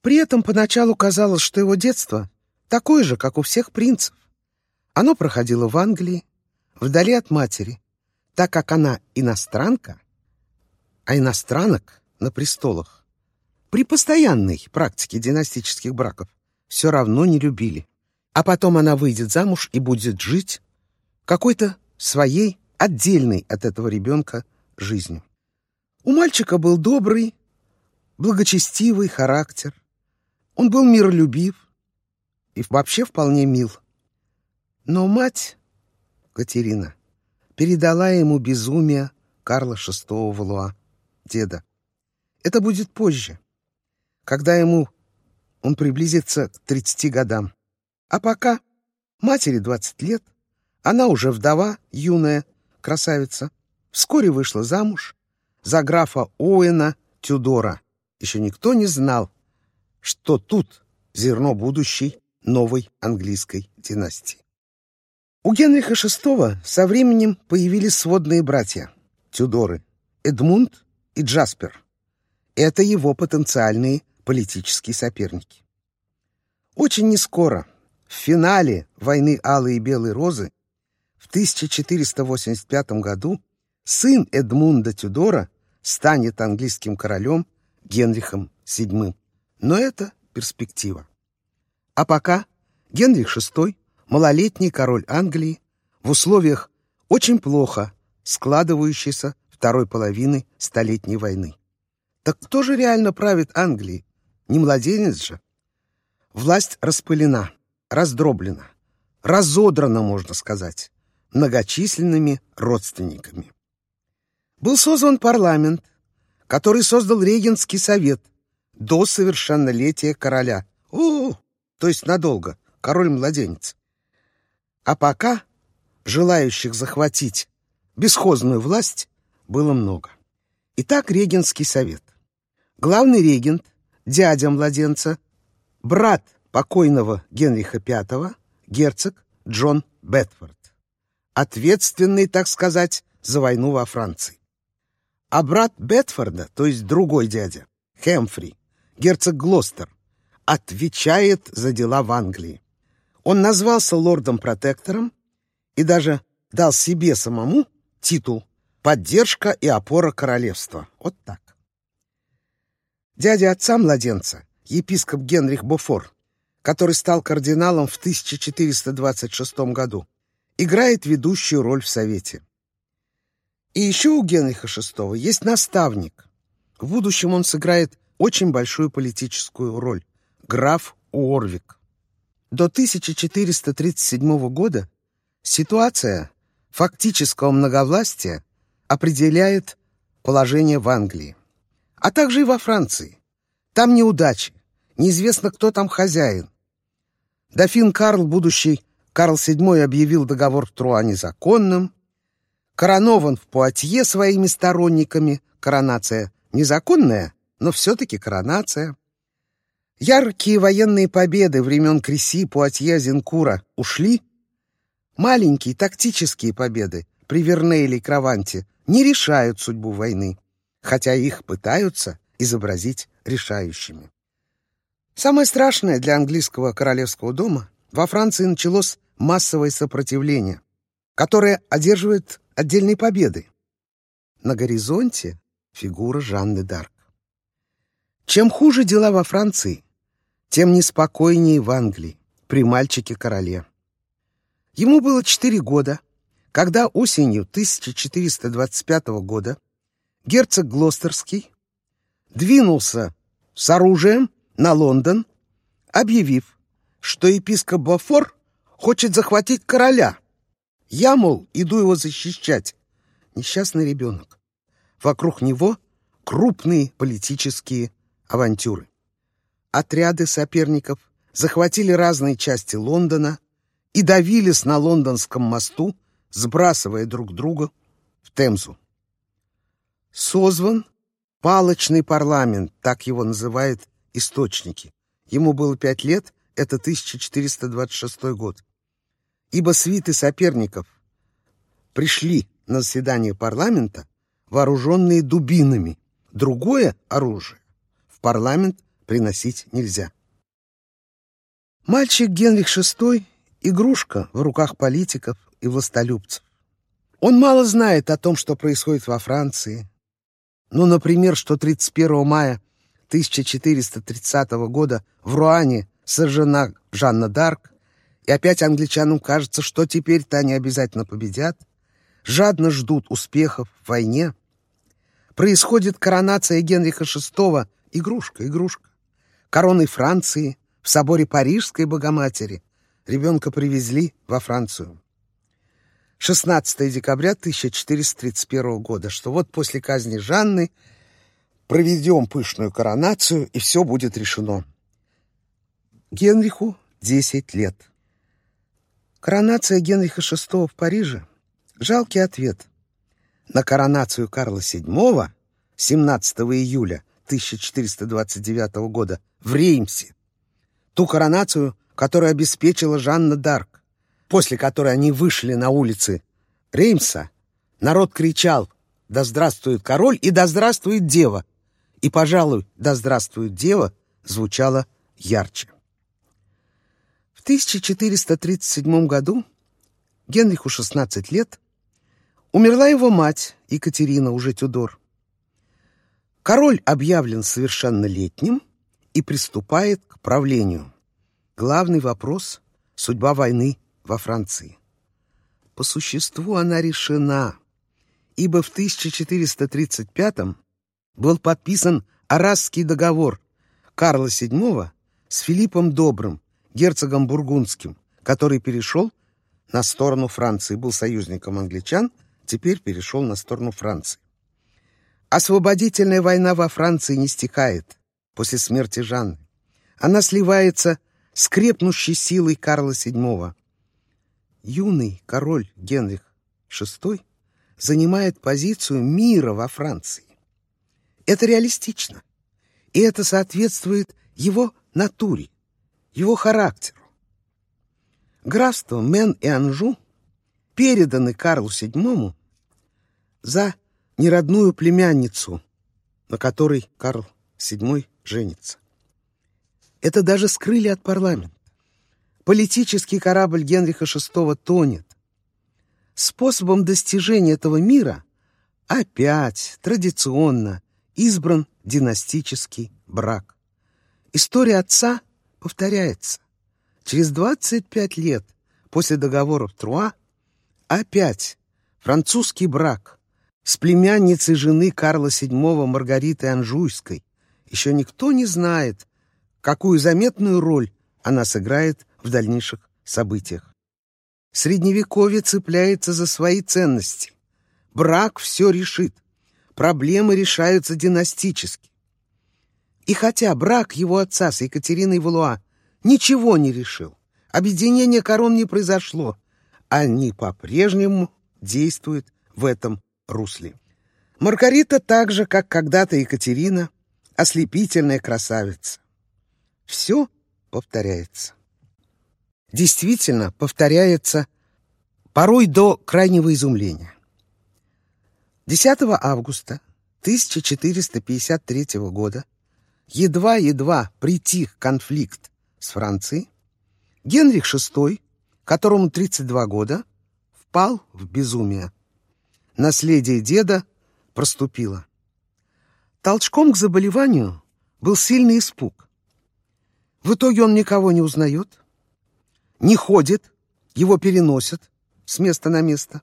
При этом поначалу казалось, что его детство такое же, как у всех принцев. Оно проходило в Англии, вдали от матери, так как она иностранка, а иностранок на престолах при постоянной практике династических браков все равно не любили. А потом она выйдет замуж и будет жить какой-то своей, отдельной от этого ребенка жизнью. У мальчика был добрый, благочестивый характер. Он был миролюбив и вообще вполне мил. Но мать, Катерина, передала ему безумие Карла VI Валуа, деда. Это будет позже, когда ему он приблизится к 30 годам. А пока матери 20 лет, она уже вдова, юная красавица, вскоре вышла замуж за графа Оуэна Тюдора. Еще никто не знал, что тут зерно будущей новой английской династии. У Генриха VI со временем появились сводные братья — Тюдоры, Эдмунд и Джаспер. Это его потенциальные политические соперники. Очень нескоро, в финале войны Алой и Белой Розы, в 1485 году сын Эдмунда Тюдора станет английским королем Генрихом VII. Но это перспектива. А пока Генрих VI малолетний король Англии в условиях очень плохо складывающейся второй половины Столетней войны. Так кто же реально правит Англией? Не младенец же. власть распылена, раздроблена, разодрана, можно сказать, многочисленными родственниками. Был создан парламент, который создал регенский совет до совершеннолетия короля. О, то есть надолго, король-младенец. А пока желающих захватить бесхозную власть было много. Итак, регенский совет. Главный регент, дядя младенца, брат покойного Генриха V, герцог Джон Бетфорд, ответственный, так сказать, за войну во Франции. А брат Бетфорда, то есть другой дядя, Хэмфри, герцог Глостер, отвечает за дела в Англии. Он назвался лордом-протектором и даже дал себе самому титул «Поддержка и опора королевства». Вот так. Дядя отца младенца, епископ Генрих Бофор, который стал кардиналом в 1426 году, играет ведущую роль в Совете. И еще у Генриха VI есть наставник. В будущем он сыграет очень большую политическую роль – граф Уорвик. До 1437 года ситуация фактического многовластия определяет положение в Англии, а также и во Франции. Там неудачи, неизвестно, кто там хозяин. Дофин Карл, будущий Карл VII, объявил договор в Труа незаконным, коронован в Пуатье своими сторонниками, коронация незаконная, но все-таки коронация. Яркие военные победы времен Креси, Пуатье, Зенкура ушли. Маленькие тактические победы при Вернейле и Краванте не решают судьбу войны, хотя их пытаются изобразить решающими. Самое страшное для английского королевского дома во Франции началось массовое сопротивление, которое одерживает отдельные победы. На горизонте фигура Жанны Д'Арк. Чем хуже дела во Франции, тем неспокойнее в Англии, при мальчике-короле. Ему было четыре года, когда осенью 1425 года герцог Глостерский двинулся с оружием на Лондон, объявив, что епископ Бафор хочет захватить короля. Я, мол, иду его защищать. Несчастный ребенок. Вокруг него крупные политические авантюры. Отряды соперников захватили разные части Лондона и давились на лондонском мосту, сбрасывая друг друга в Темзу. Созван палочный парламент, так его называют источники. Ему было пять лет, это 1426 год. Ибо свиты соперников пришли на заседание парламента, вооруженные дубинами. Другое оружие в парламент приносить нельзя. Мальчик Генрих VI — игрушка в руках политиков и властолюбцев. Он мало знает о том, что происходит во Франции. Ну, например, что 31 мая 1430 года в Руане сожжена Жанна Д'Арк, и опять англичанам кажется, что теперь-то они обязательно победят, жадно ждут успехов в войне. Происходит коронация Генриха VI, игрушка, игрушка. Короной Франции в соборе Парижской Богоматери ребенка привезли во Францию. 16 декабря 1431 года, что вот после казни Жанны проведем пышную коронацию, и все будет решено. Генриху 10 лет. Коронация Генриха VI в Париже – жалкий ответ на коронацию Карла VII 17 июля 1429 года в Реймсе, ту коронацию, которую обеспечила Жанна Д'Арк, после которой они вышли на улицы Реймса, народ кричал «Да здравствует король и да здравствует дева!» И, пожалуй, «Да здравствует дева» звучало ярче. В 1437 году Генриху 16 лет умерла его мать Екатерина, уже Тюдор. Король объявлен совершеннолетним и приступает к правлению. Главный вопрос — судьба войны во Франции. По существу она решена, ибо в 1435 был подписан Арасский договор Карла VII с Филиппом Добрым, герцогом Бургундским, который перешел на сторону Франции, был союзником англичан, теперь перешел на сторону Франции. Освободительная война во Франции не стихает после смерти Жанны. Она сливается с крепнущей силой Карла VII. Юный король Генрих VI занимает позицию мира во Франции. Это реалистично, и это соответствует его натуре, его характеру. Графство Мен и Анжу переданы Карлу VII за неродную племянницу, на которой Карл VII женится. Это даже скрыли от парламента. Политический корабль Генриха VI тонет. Способом достижения этого мира опять традиционно избран династический брак. История отца повторяется. Через 25 лет после договора в Труа опять французский брак с племянницей жены Карла VII Маргаритой Анжуйской. Еще никто не знает, какую заметную роль она сыграет в дальнейших событиях. Средневековье цепляется за свои ценности. Брак все решит. Проблемы решаются династически. И хотя брак его отца с Екатериной Валуа ничего не решил, объединение корон не произошло, они по-прежнему действуют в этом русле. Маргарита так же, как когда-то Екатерина, ослепительная красавица. Все повторяется. Действительно повторяется порой до крайнего изумления. 10 августа 1453 года едва-едва притих конфликт с Францией, Генрих VI, которому 32 года, впал в безумие. Наследие деда проступило. Толчком к заболеванию был сильный испуг. В итоге он никого не узнает, не ходит, его переносят с места на место.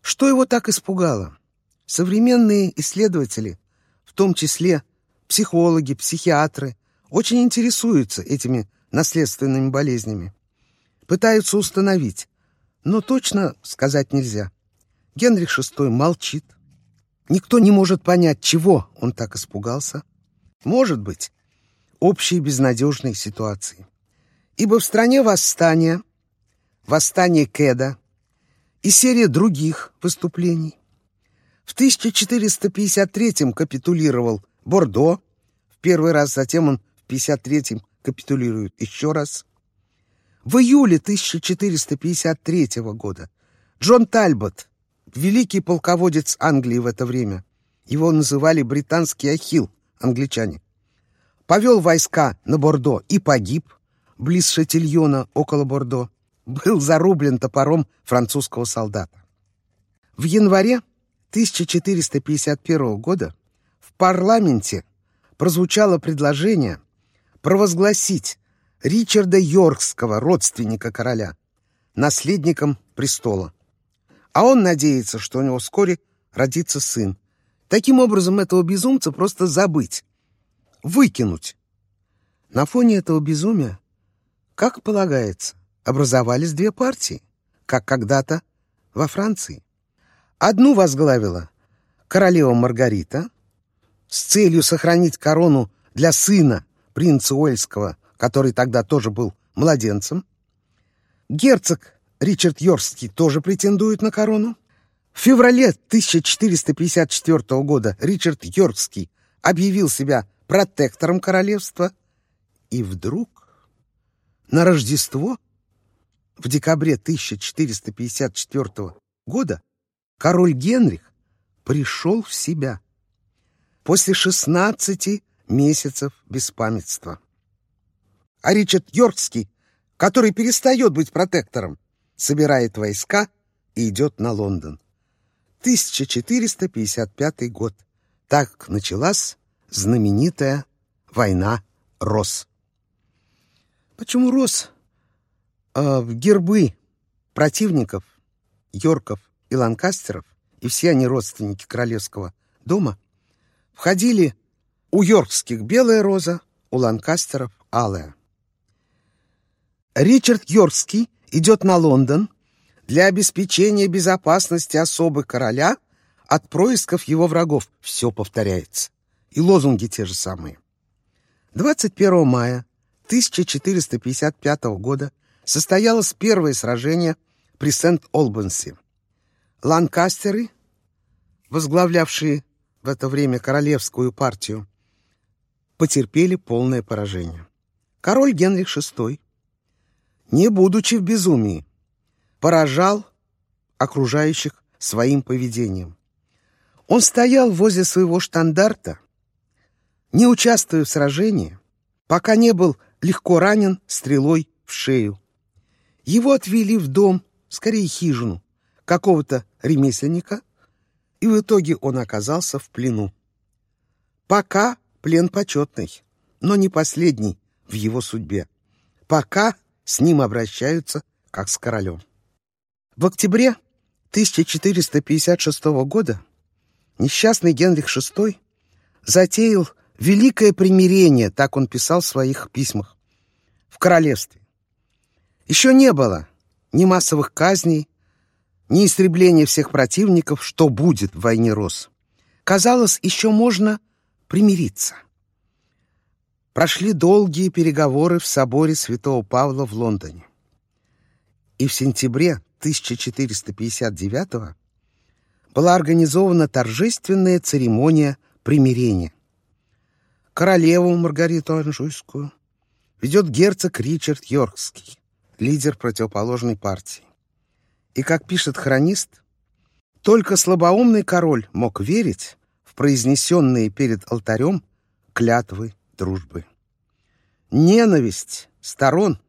Что его так испугало? Современные исследователи, в том числе психологи, психиатры, очень интересуются этими наследственными болезнями. Пытаются установить, но точно сказать нельзя. Генрих VI молчит. Никто не может понять, чего он так испугался. Может быть, общей безнадежной ситуации. Ибо в стране восстания, восстание Кеда и серия других выступлений. В 1453 капитулировал Бордо в первый раз, затем он в 53-м капитулирует еще раз. В июле 1453 года Джон Тальбот, великий полководец Англии в это время, его называли британский ахилл, англичане, повел войска на Бордо и погиб близ Шатильона, около Бордо, был зарублен топором французского солдата. В январе 1451 года парламенте прозвучало предложение провозгласить Ричарда Йоркского, родственника короля, наследником престола. А он надеется, что у него вскоре родится сын. Таким образом, этого безумца просто забыть, выкинуть. На фоне этого безумия, как полагается, образовались две партии, как когда-то во Франции. Одну возглавила королева Маргарита, с целью сохранить корону для сына принца Уэльского, который тогда тоже был младенцем. Герцог Ричард Йоркский тоже претендует на корону. В феврале 1454 года Ричард Йоркский объявил себя протектором королевства. И вдруг на Рождество в декабре 1454 года король Генрих пришел в себя после 16 месяцев беспамятства. А Ричард Йоркский, который перестает быть протектором, собирает войска и идет на Лондон. 1455 год. Так началась знаменитая война Рос. Почему Рос? А, в гербы противников, Йорков и Ланкастеров, и все они родственники королевского дома – входили у Йоркских белая роза, у Ланкастеров алая. Ричард Йоркский идет на Лондон для обеспечения безопасности особы короля от происков его врагов. Все повторяется. И лозунги те же самые. 21 мая 1455 года состоялось первое сражение при Сент-Олбансе. Ланкастеры, возглавлявшие в это время королевскую партию, потерпели полное поражение. Король Генрих VI, не будучи в безумии, поражал окружающих своим поведением. Он стоял возле своего штандарта, не участвуя в сражении, пока не был легко ранен стрелой в шею. Его отвели в дом, скорее хижину, какого-то ремесленника, и в итоге он оказался в плену. Пока плен почетный, но не последний в его судьбе. Пока с ним обращаются как с королем. В октябре 1456 года несчастный Генрих VI затеял великое примирение, так он писал в своих письмах, в королевстве. Еще не было ни массовых казней, ни истребления всех противников, что будет в войне Рос. Казалось, еще можно примириться. Прошли долгие переговоры в соборе Святого Павла в Лондоне. И в сентябре 1459 была организована торжественная церемония примирения. Королеву Маргариту Анжуйскую ведет герцог Ричард Йоркский, лидер противоположной партии. И, как пишет хронист, только слабоумный король мог верить в произнесенные перед алтарем клятвы дружбы. Ненависть сторон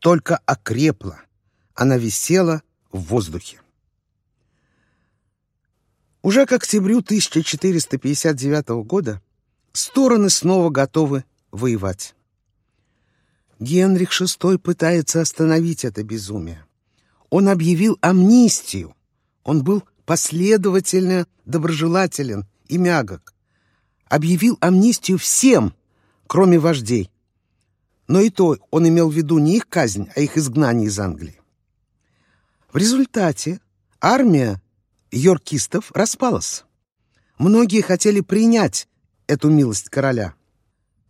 только окрепла, она висела в воздухе. Уже к октябрю 1459 года стороны снова готовы воевать. Генрих VI пытается остановить это безумие. Он объявил амнистию. Он был последовательно доброжелателен и мягок. Объявил амнистию всем, кроме вождей. Но и то он имел в виду не их казнь, а их изгнание из Англии. В результате армия йоркистов распалась. Многие хотели принять эту милость короля.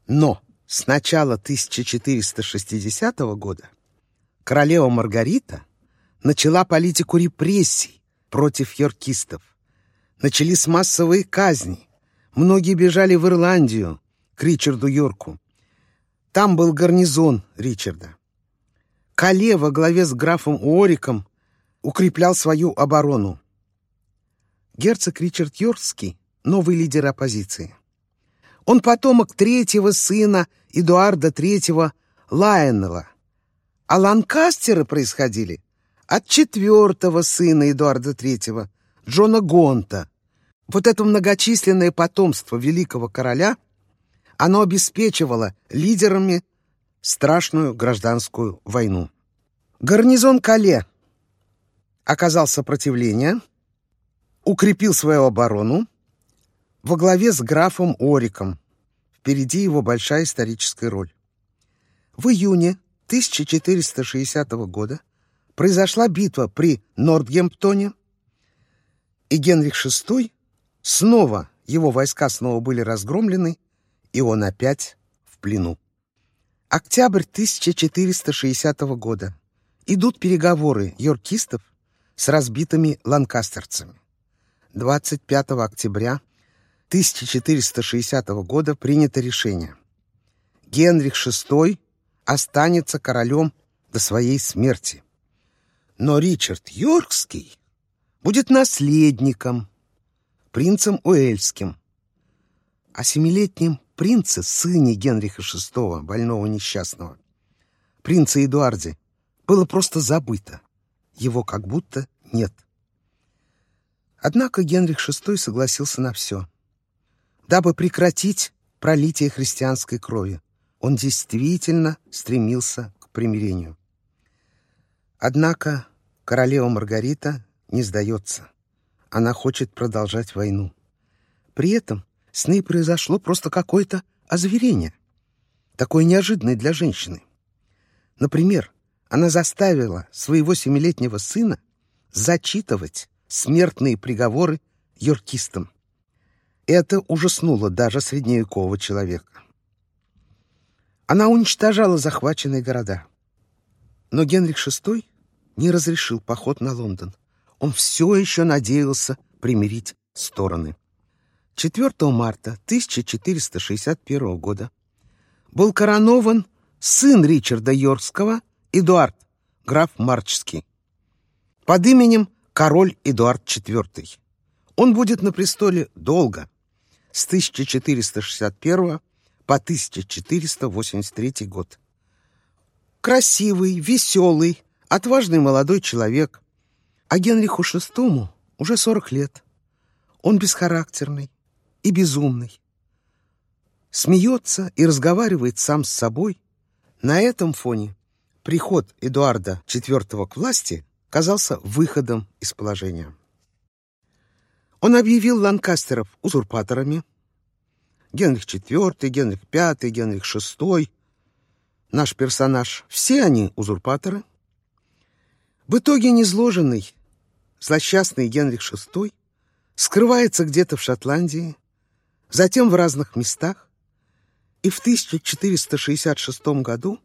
Но с начала 1460 года королева Маргарита начала политику репрессий против йоркистов. Начались массовые казни. Многие бежали в Ирландию к Ричарду Йорку. Там был гарнизон Ричарда. Кале во главе с графом Уориком укреплял свою оборону. Герцог Ричард Йоркский — новый лидер оппозиции. Он потомок третьего сына Эдуарда III Лайонела, а Ланкастеры происходили от четвертого сына Эдуарда III Джона Гонта. Вот это многочисленное потомство великого короля — оно обеспечивало лидерами страшную гражданскую войну. Гарнизон Кале оказал сопротивление, укрепил свою оборону во главе с графом Ориком. Впереди его большая историческая роль. В июне 1460 года произошла битва при Нортгемптоне, и Генрих VI снова, его войска снова были разгромлены, и он опять в плену. Октябрь 1460 года. Идут переговоры йоркистов с разбитыми ланкастерцами. 25 октября 1460 года принято решение. Генрих VI останется королем до своей смерти. Но Ричард Йоркский будет наследником, принцем Уэльским, а семилетним принце, сыне Генриха VI, больного несчастного, принце Эдуарде, было просто забыто. Его как будто нет. Однако Генрих VI согласился на все. Дабы прекратить пролитие христианской крови, он действительно стремился к примирению. Однако королева Маргарита не сдается. Она хочет продолжать войну. При этом с ней произошло просто какое-то озверение. такой неожиданной для женщины. Например, она заставила своего семилетнего сына зачитывать смертные приговоры юркистам. Это ужаснуло даже средневекового человека. Она уничтожала захваченные города. Но Генрих VI не разрешил поход на Лондон. Он все еще надеялся примирить стороны. 4 марта 1461 года был коронован сын Ричарда Йоркского, Эдуард, граф Марчский, под именем король Эдуард IV. Он будет на престоле долго, с 1461 по 1483 год. Красивый, веселый, отважный молодой человек. А Генриху VI уже 40 лет. Он бесхарактерный и безумный. Смеется и разговаривает сам с собой. На этом фоне приход Эдуарда IV к власти казался выходом из положения. Он объявил ланкастеров узурпаторами. Генрих IV, Генрих V, Генрих VI, наш персонаж, все они узурпаторы. В итоге незложенный, злосчастный Генрих VI скрывается где-то в Шотландии, затем в разных местах, и в 1466 году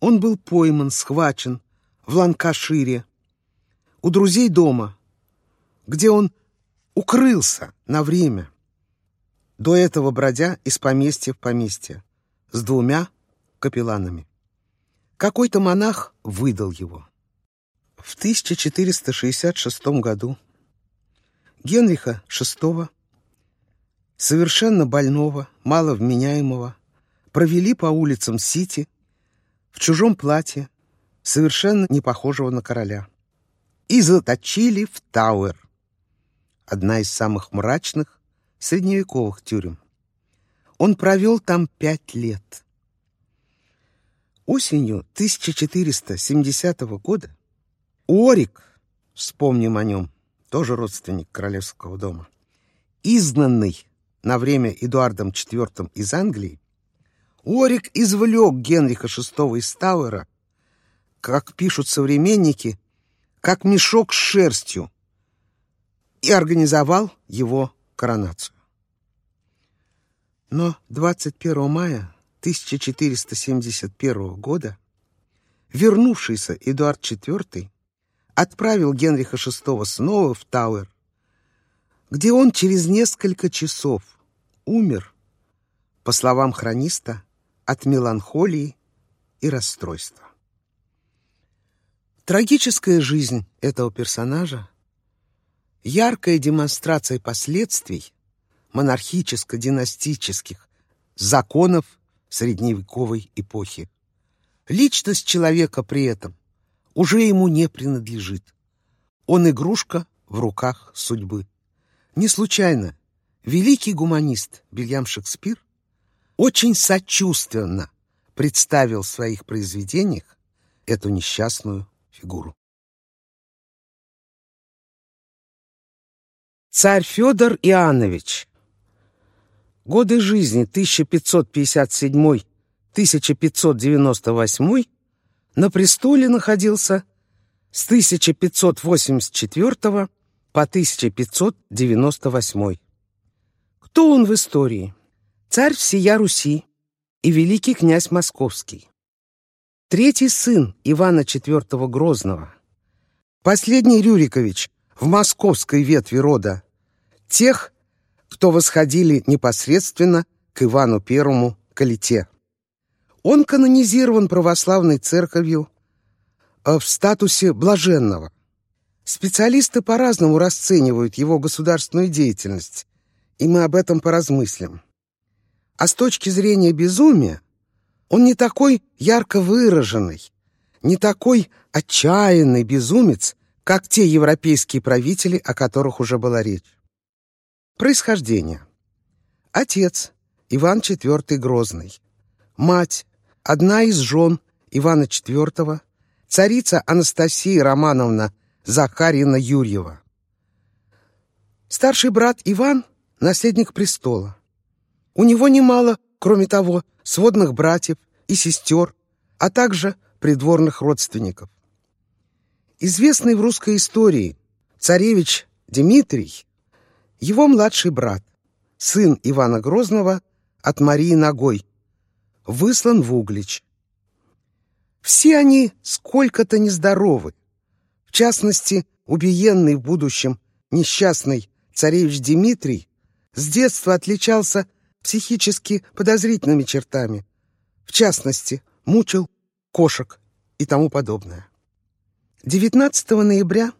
он был пойман, схвачен в Ланкашире, у друзей дома, где он укрылся на время, до этого бродя из поместья в поместье с двумя капелланами. Какой-то монах выдал его. В 1466 году Генриха VI, совершенно больного, маловменяемого, провели по улицам Сити в чужом платье, совершенно не похожего на короля, и заточили в Тауэр, одна из самых мрачных средневековых тюрем. Он провел там пять лет. Осенью 1470 года Орик, вспомним о нем, тоже родственник королевского дома, изгнанный на время Эдуардом IV из Англии, Орик извлек Генриха VI из Тауэра, как пишут современники, как мешок с шерстью, и организовал его коронацию. Но 21 мая 1471 года вернувшийся Эдуард IV отправил Генриха VI снова в Тауэр, где он через несколько часов умер, по словам хрониста, от меланхолии и расстройства. Трагическая жизнь этого персонажа — яркая демонстрация последствий монархическо-династических законов средневековой эпохи. Личность человека при этом уже ему не принадлежит. Он игрушка в руках судьбы. Не случайно великий гуманист Вильям Шекспир очень сочувственно представил в своих произведениях эту несчастную фигуру. Царь Федор Иоаннович Годы жизни 1557-1598 на престоле находился с 1584 по 1598. Кто он в истории? Царь всея Руси и великий князь Московский. Третий сын Ивана IV Грозного. Последний Рюрикович в московской ветви рода. Тех, кто восходили непосредственно к Ивану I Калите. Он канонизирован православной церковью э, в статусе блаженного. Специалисты по-разному расценивают его государственную деятельность, и мы об этом поразмыслим. А с точки зрения безумия, он не такой ярко выраженный, не такой отчаянный безумец, как те европейские правители, о которых уже была речь. Происхождение. Отец Иван IV Грозный. Мать одна из жен Ивана IV, царица Анастасия Романовна Захарьевна Юрьева. Старший брат Иван — наследник престола. У него немало, кроме того, сводных братьев и сестер, а также придворных родственников. Известный в русской истории царевич Дмитрий, его младший брат, сын Ивана Грозного от Марии Ногой, выслан в Углич. Все они сколько-то нездоровы. В частности, убиенный в будущем несчастный царевич Дмитрий с детства отличался психически подозрительными чертами. В частности, мучил кошек и тому подобное. 19 ноября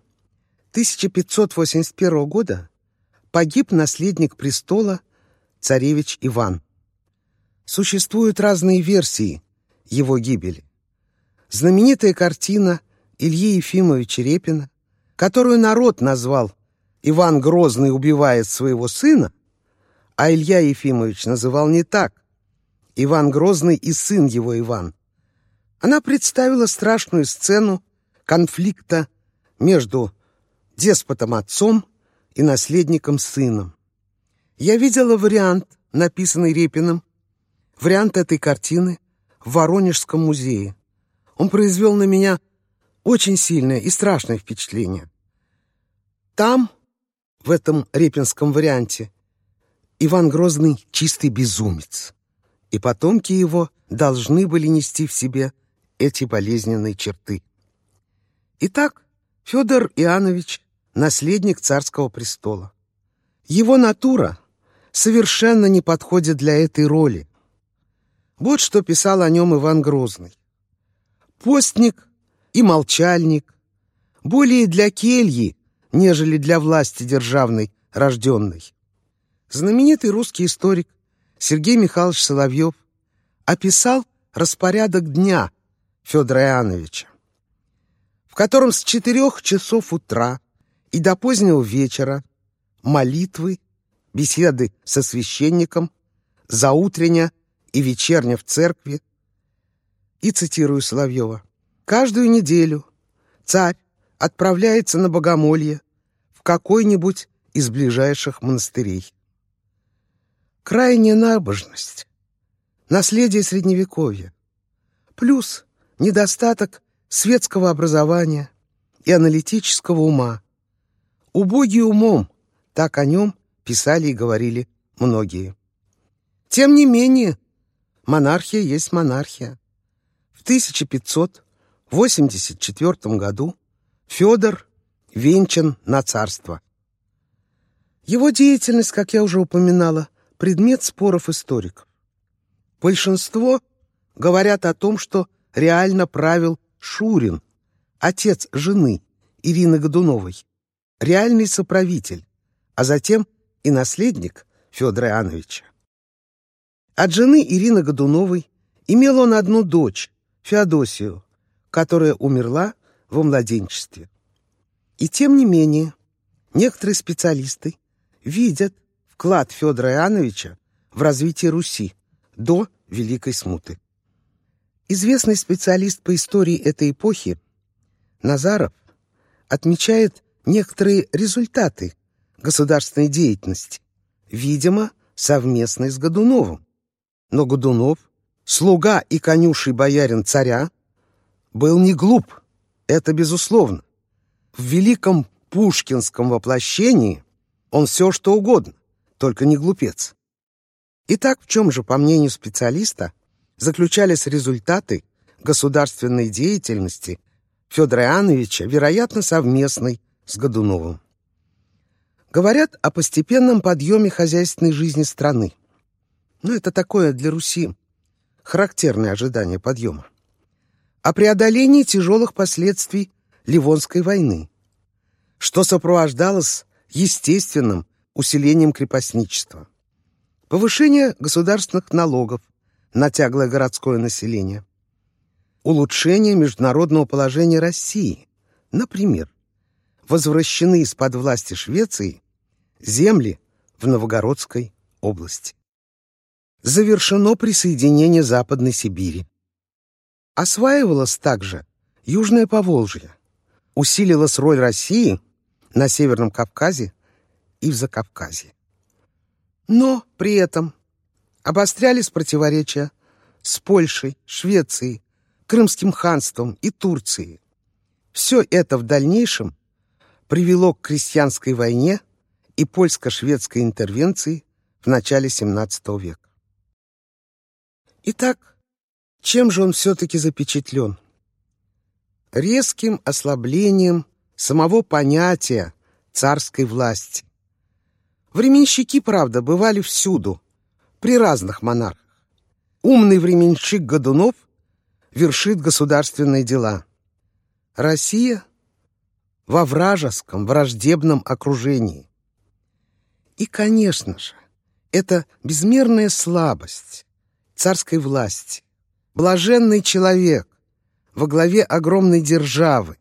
1581 года погиб наследник престола царевич Иван. Существуют разные версии его гибели. Знаменитая картина Ильи Ефимовича Репина, которую народ назвал «Иван Грозный убивает своего сына», а Илья Ефимович называл не так. Иван Грозный и сын его Иван. Она представила страшную сцену конфликта между деспотом-отцом и наследником-сыном. Я видела вариант, написанный Репиным, вариант этой картины в Воронежском музее. Он произвел на меня очень сильное и страшное впечатление. Там, в этом репинском варианте, Иван Грозный — чистый безумец, и потомки его должны были нести в себе эти болезненные черты. Итак, Федор Иоаннович — наследник царского престола. Его натура совершенно не подходит для этой роли. Вот что писал о нем Иван Грозный. Постник и молчальник, более для кельи, нежели для власти державной рожденной. Знаменитый русский историк Сергей Михайлович Соловьев описал распорядок дня Федора Иоанновича, в котором с четырех часов утра и до позднего вечера молитвы, беседы со священником, заутрення и вечерня в церкви. И цитирую Соловьева. «Каждую неделю царь отправляется на богомолье в какой-нибудь из ближайших монастырей крайняя набожность, наследие Средневековья, плюс недостаток светского образования и аналитического ума. Убогий умом, так о нем писали и говорили многие. Тем не менее, монархия есть монархия. В 1584 году Федор венчан на царство. Его деятельность, как я уже упоминала, предмет споров историков. Большинство говорят о том, что реально правил Шурин, отец жены Ирины Годуновой, реальный соправитель, а затем и наследник Федора Иоанновича. От жены Ирины Годуновой имел он одну дочь, Феодосию, которая умерла во младенчестве. И тем не менее, некоторые специалисты видят вклад Федора Иоанновича в развитие Руси до Великой Смуты. Известный специалист по истории этой эпохи Назаров отмечает некоторые результаты государственной деятельности, видимо, совместной с Годуновым. Но Годунов, слуга и конюший боярин царя, был не глуп, это безусловно. В великом пушкинском воплощении он все что угодно только не глупец. Итак, в чем же, по мнению специалиста, заключались результаты государственной деятельности Федора Иоанновича, вероятно, совместной с Годуновым? Говорят о постепенном подъеме хозяйственной жизни страны. Но это такое для Руси характерное ожидание подъема. О преодолении тяжелых последствий Ливонской войны, что сопровождалось естественным усилением крепостничества, повышение государственных налогов на тяглое городское население, улучшение международного положения России, например, возвращены из-под власти Швеции земли в Новгородской области. Завершено присоединение Западной Сибири. Осваивалось также Южное Поволжье. Усилилась роль России на Северном Кавказе и в Закавказье. Но при этом обострялись противоречия с Польшей, Швецией, Крымским ханством и Турцией. Все это в дальнейшем привело к крестьянской войне и польско-шведской интервенции в начале XVII века. Итак, чем же он все-таки запечатлен? Резким ослаблением самого понятия царской власти. Временщики, правда, бывали всюду, при разных монархах. Умный временщик Годунов вершит государственные дела. Россия во вражеском, враждебном окружении. И, конечно же, это безмерная слабость царской власти, блаженный человек во главе огромной державы,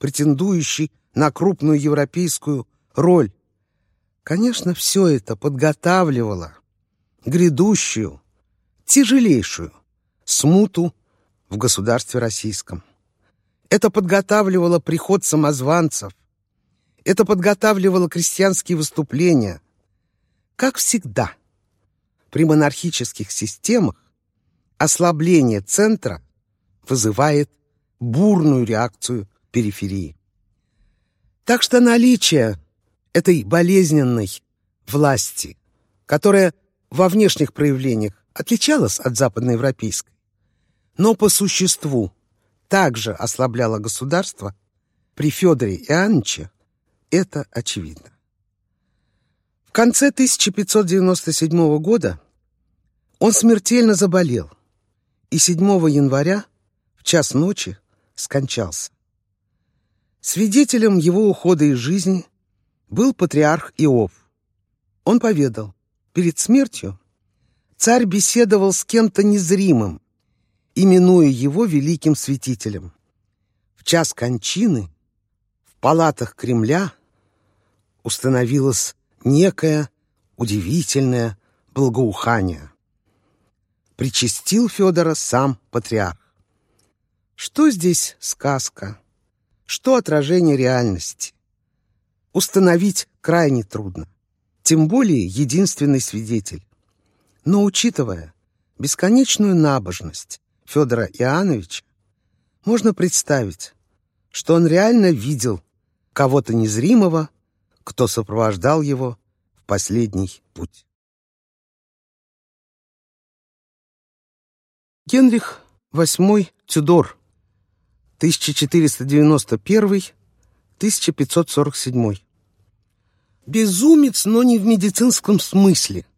претендующий на крупную европейскую роль. Конечно, все это подготавливало грядущую, тяжелейшую смуту в государстве российском. Это подготавливало приход самозванцев, это подготавливало крестьянские выступления. Как всегда, при монархических системах ослабление центра вызывает бурную реакцию периферии. Так что наличие этой болезненной власти, которая во внешних проявлениях отличалась от западноевропейской, но по существу также ослабляло государство, при Федоре Иоанновиче это очевидно. В конце 1597 года он смертельно заболел и 7 января в час ночи скончался. Свидетелем его ухода из жизни был патриарх Иов. Он поведал, перед смертью царь беседовал с кем-то незримым, именуя его великим святителем. В час кончины в палатах Кремля установилось некое удивительное благоухание. Причастил Федора сам патриарх. Что здесь сказка? Что отражение реальности? Установить крайне трудно. Тем более единственный свидетель. Но учитывая бесконечную набожность, Федора Иоанновича, можно представить, что он реально видел кого-то незримого, кто сопровождал его в последний путь. Генрих VIII Тюдор 1491-1547 Безумец, но не в медицинском смысле –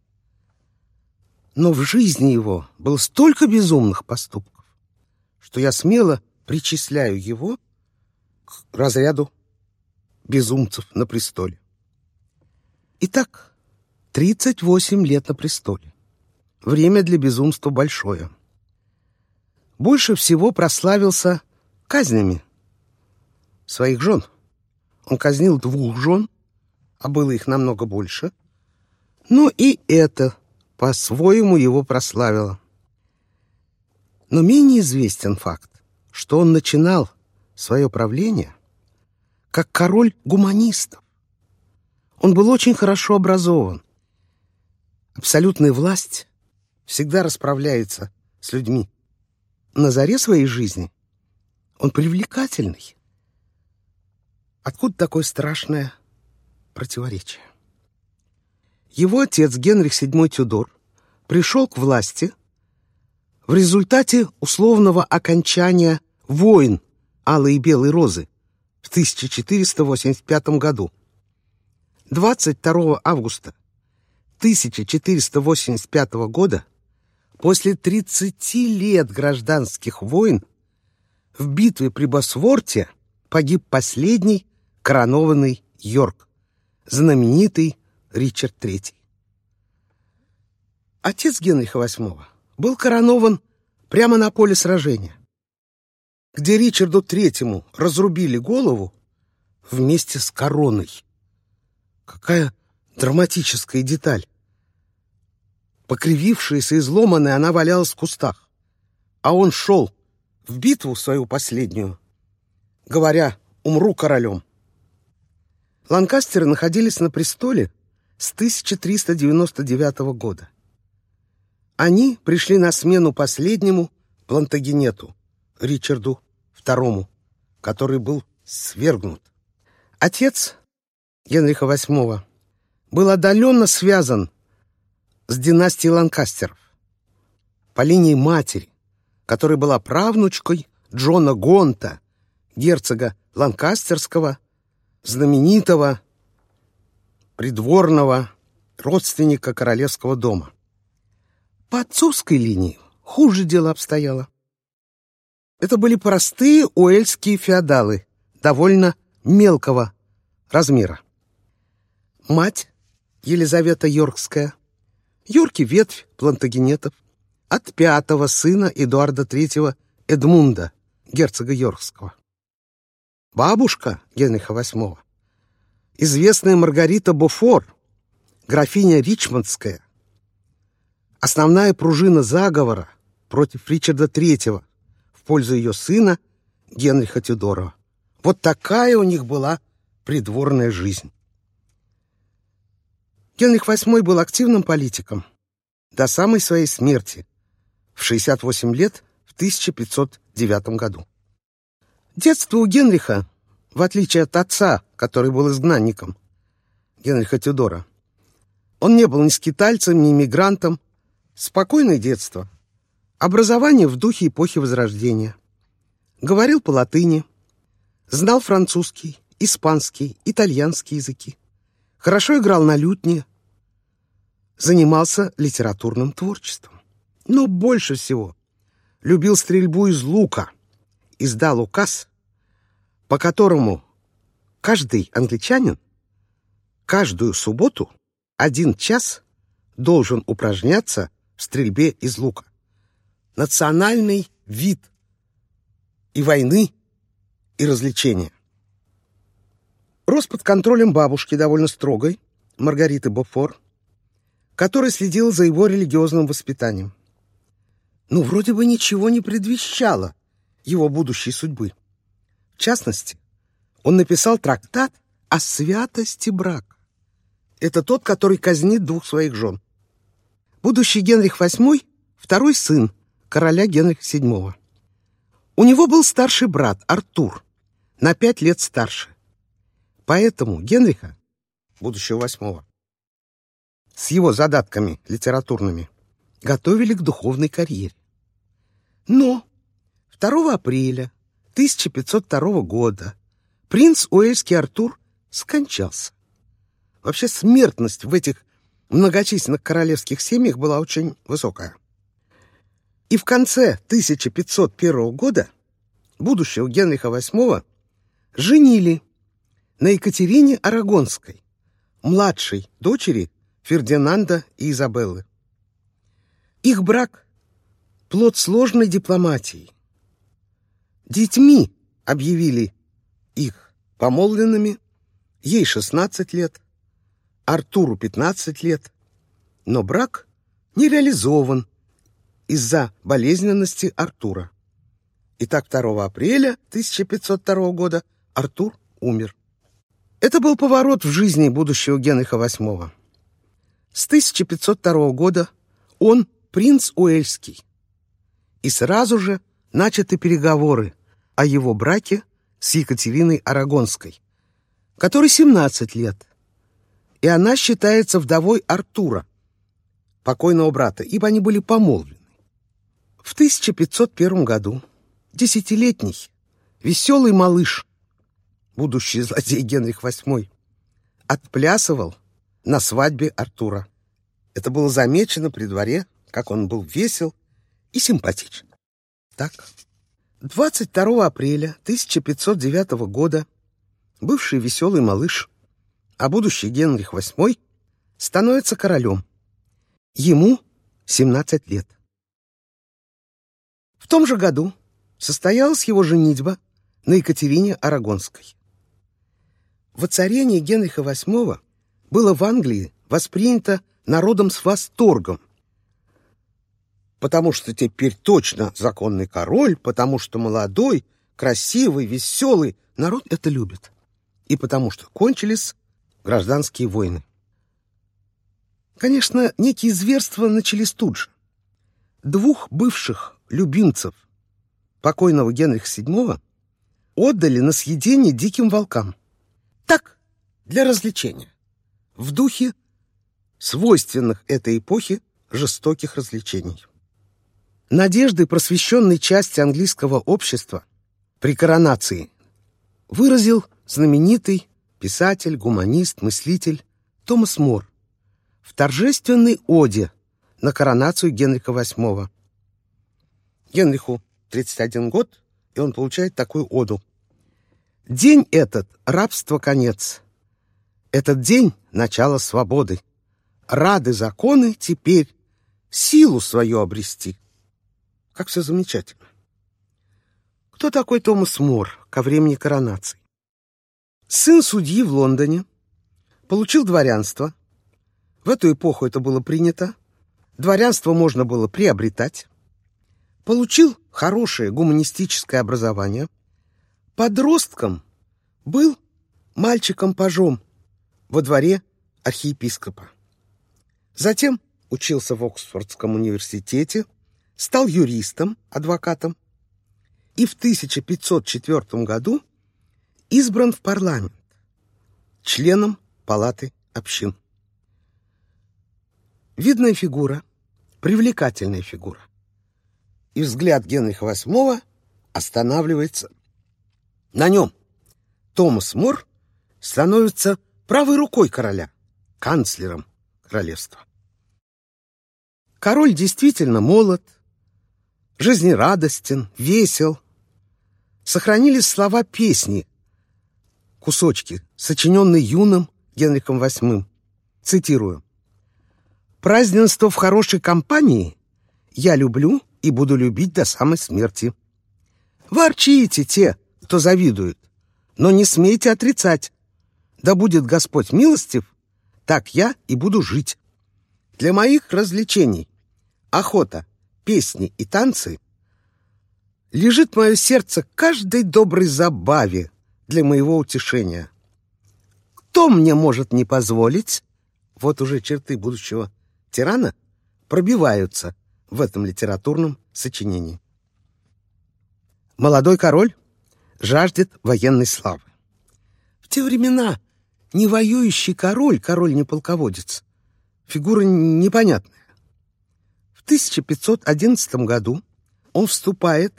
но в жизни его было столько безумных поступков, что я смело причисляю его к разряду безумцев на престоле. Итак, 38 лет на престоле. Время для безумства большое. Больше всего прославился казнями своих жен. Он казнил двух жен, а было их намного больше. Но и это по-своему его прославила. Но менее известен факт, что он начинал свое правление как король гуманистов. Он был очень хорошо образован. Абсолютная власть всегда расправляется с людьми. На заре своей жизни он привлекательный. Откуда такое страшное противоречие? Его отец Генрих VII Тюдор пришел к власти в результате условного окончания войн Алой и Белой Розы в 1485 году. 22 августа 1485 года, после 30 лет гражданских войн, в битве при Босворте погиб последний коронованный Йорк, знаменитый Ричард III. Отец Генриха VIII был коронован прямо на поле сражения, где Ричарду III разрубили голову вместе с короной. Какая драматическая деталь! Покривившаяся и изломанная, она валялась в кустах, а он шел в битву свою последнюю, говоря «умру королем». Ланкастеры находились на престоле с 1399 года. Они пришли на смену последнему Плантагенету, Ричарду II, который был свергнут. Отец Генриха VIII был отдаленно связан с династией Ланкастеров по линии матери, которая была правнучкой Джона Гонта, герцога Ланкастерского, знаменитого придворного родственника королевского дома. По отцовской линии хуже дело обстояло. Это были простые уэльские феодалы, довольно мелкого размера. Мать Елизавета Йоркская, Йорки ветвь плантагенетов, от пятого сына Эдуарда III Эдмунда, герцога Йоркского. Бабушка Генриха VIII, известная Маргарита Буфор, графиня Ричмондская, основная пружина заговора против Ричарда III в пользу ее сына Генриха Тюдорова. Вот такая у них была придворная жизнь. Генрих VIII был активным политиком до самой своей смерти в 68 лет в 1509 году. Детство у Генриха, в отличие от отца, который был изгнанником, Генриха Тюдора, он не был ни скитальцем, ни иммигрантом, спокойное детство, образование в духе эпохи Возрождения. Говорил по латыни, знал французский, испанский, итальянский языки. Хорошо играл на лютне, занимался литературным творчеством. Но больше всего любил стрельбу из лука, издал указ, по которому каждый англичанин каждую субботу один час должен упражняться в стрельбе из лука. Национальный вид и войны, и развлечения. Рос под контролем бабушки довольно строгой, Маргариты Бофор, которая следила за его религиозным воспитанием. Ну, вроде бы ничего не предвещало его будущей судьбы. В частности, он написал трактат о святости брака. Это тот, который казнит двух своих жен. Будущий Генрих VIII — второй сын короля Генриха VII. У него был старший брат Артур, на пять лет старше. Поэтому Генриха, будущего восьмого, с его задатками литературными, готовили к духовной карьере. Но 2 апреля 1502 года принц Уэльский Артур скончался. Вообще смертность в этих многочисленных королевских семьях была очень высокая. И в конце 1501 года будущего Генриха VIII женили на Екатерине Арагонской, младшей дочери Фердинанда и Изабеллы. Их брак — плод сложной дипломатии. Детьми объявили их помолвленными, ей 16 лет, Артуру 15 лет, но брак не реализован из-за болезненности Артура. Итак, 2 апреля 1502 года Артур умер. Это был поворот в жизни будущего Генриха VIII. С 1502 года он принц Уэльский. И сразу же начаты переговоры о его браке с Екатериной Арагонской, которой 17 лет. И она считается вдовой Артура, покойного брата, ибо они были помолвлены. В 1501 году десятилетний, веселый малыш будущий злодей Генрих VIII, отплясывал на свадьбе Артура. Это было замечено при дворе, как он был весел и симпатичен. Так, 22 апреля 1509 года бывший веселый малыш, а будущий Генрих VIII, становится королем. Ему 17 лет. В том же году состоялась его женитьба на Екатерине Арагонской. Воцарение Генриха VIII было в Англии воспринято народом с восторгом, потому что теперь точно законный король, потому что молодой, красивый, веселый, народ это любит, и потому что кончились гражданские войны. Конечно, некие зверства начались тут же. двух бывших любимцев покойного Генриха VII отдали на съедение диким волкам. Так, для развлечения. В духе свойственных этой эпохи жестоких развлечений. Надежды просвещенной части английского общества при коронации выразил знаменитый писатель, гуманист, мыслитель Томас Мор в торжественной оде на коронацию Генриха VIII. Генриху 31 год, и он получает такую оду. «День этот — рабство конец. Этот день — начало свободы. Рады законы теперь силу свою обрести». Как все замечательно. Кто такой Томас Мор ко времени коронации? Сын судьи в Лондоне, получил дворянство. В эту эпоху это было принято. Дворянство можно было приобретать. Получил хорошее гуманистическое образование. Подростком был мальчиком-пажом во дворе архиепископа. Затем учился в Оксфордском университете, стал юристом, адвокатом и в 1504 году избран в парламент членом Палаты общин. Видная фигура, привлекательная фигура. И взгляд Генриха VIII останавливается на нем. Томас Мор становится правой рукой короля, канцлером королевства. Король действительно молод, жизнерадостен, весел, сохранились слова песни, кусочки, сочиненные юным Генрихом VIII. Цитирую. «Празднество в хорошей компании я люблю и буду любить до самой смерти. Ворчите те, кто завидует, но не смейте отрицать. Да будет Господь милостив, так я и буду жить. Для моих развлечений, охота, песни и танцы — лежит мое сердце каждой доброй забаве для моего утешения. Кто мне может не позволить? Вот уже черты будущего тирана пробиваются в этом литературном сочинении. Молодой король жаждет военной славы. В те времена не воюющий король, король не полководец, фигура непонятная. В 1511 году он вступает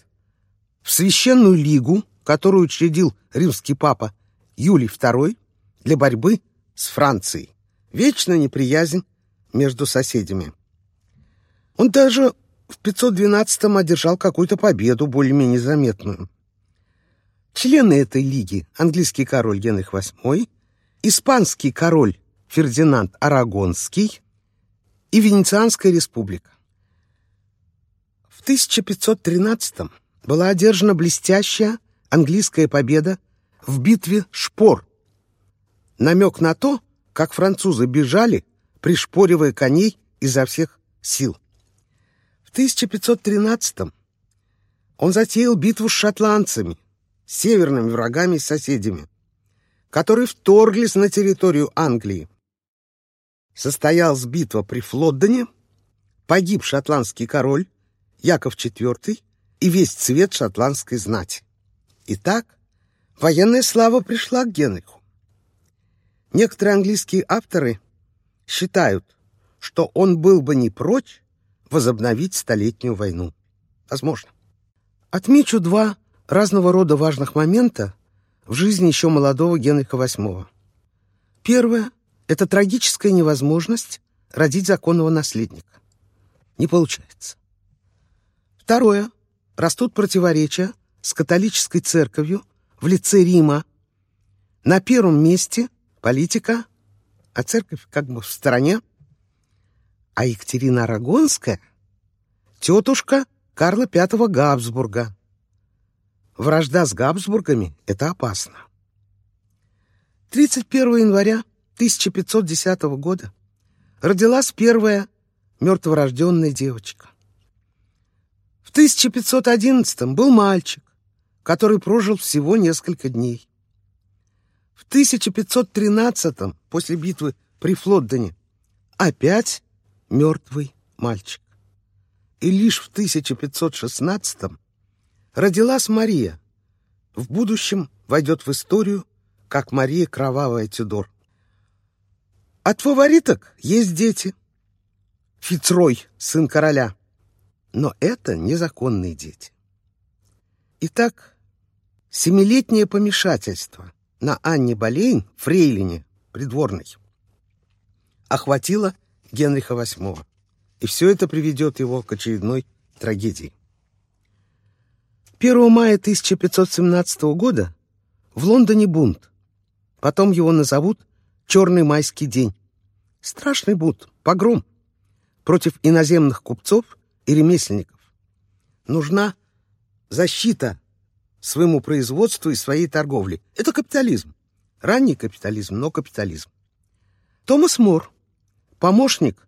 в Священную Лигу, которую учредил римский папа Юлий II для борьбы с Францией. Вечная неприязнь между соседями. Он даже в 512-м одержал какую-то победу, более-менее заметную. Члены этой лиги – английский король Генрих VIII, испанский король Фердинанд Арагонский и Венецианская республика. В 1513 была одержана блестящая английская победа в битве Шпор. Намек на то, как французы бежали, пришпоривая коней изо всех сил. В 1513 он затеял битву с шотландцами, северными врагами и соседями, которые вторглись на территорию Англии. Состоялась битва при Флоддене, погиб шотландский король Яков IV и весь цвет шотландской знати. Итак, военная слава пришла к Генриху. Некоторые английские авторы считают, что он был бы не прочь возобновить Столетнюю войну. Возможно. Отмечу два разного рода важных момента в жизни еще молодого Генриха VIII. Первое — это трагическая невозможность родить законного наследника. Не получается. Второе растут противоречия с католической церковью в лице Рима. На первом месте политика, а церковь как бы в стороне. А Екатерина Арагонская — тетушка Карла V Габсбурга. Вражда с Габсбургами — это опасно. 31 января 1510 года родилась первая мертворожденная девочка. В 1511 был мальчик, который прожил всего несколько дней. В 1513 после битвы при Флоддене опять мертвый мальчик. И лишь в 1516 родилась Мария. В будущем войдет в историю как Мария Кровавая Тюдор. От фавориток есть дети. Фицрой, сын короля. Но это незаконные дети. Итак, семилетнее помешательство на Анне Болейн, фрейлине, придворной, охватило Генриха VIII. И все это приведет его к очередной трагедии. 1 мая 1517 года в Лондоне бунт. Потом его назовут «Черный майский день». Страшный бунт, погром против иноземных купцов и ремесленников. Нужна защита своему производству и своей торговле. Это капитализм. Ранний капитализм, но капитализм. Томас Мор, помощник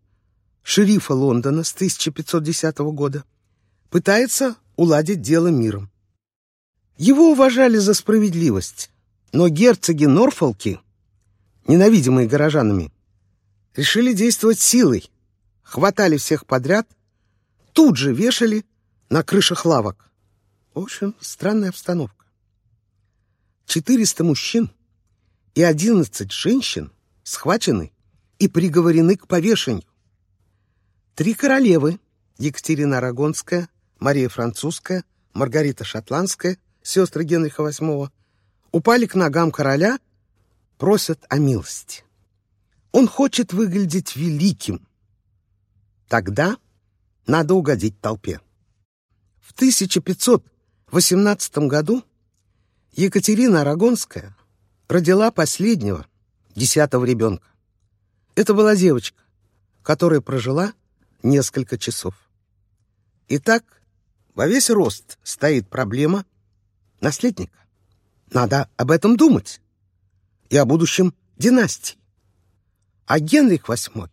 шерифа Лондона с 1510 года, пытается уладить дело миром. Его уважали за справедливость, но герцоги Норфолки, ненавидимые горожанами, решили действовать силой, хватали всех подряд, тут же вешали на крышах лавок. В общем, странная обстановка. 400 мужчин и 11 женщин схвачены и приговорены к повешению. Три королевы — Екатерина Арагонская, Мария Французская, Маргарита Шотландская, сестры Генриха VIII, упали к ногам короля, просят о милости. Он хочет выглядеть великим. Тогда надо угодить толпе. В 1518 году Екатерина Арагонская родила последнего, десятого ребенка. Это была девочка, которая прожила несколько часов. Итак, во весь рост стоит проблема наследника. Надо об этом думать. И о будущем династии. А Генрих VIII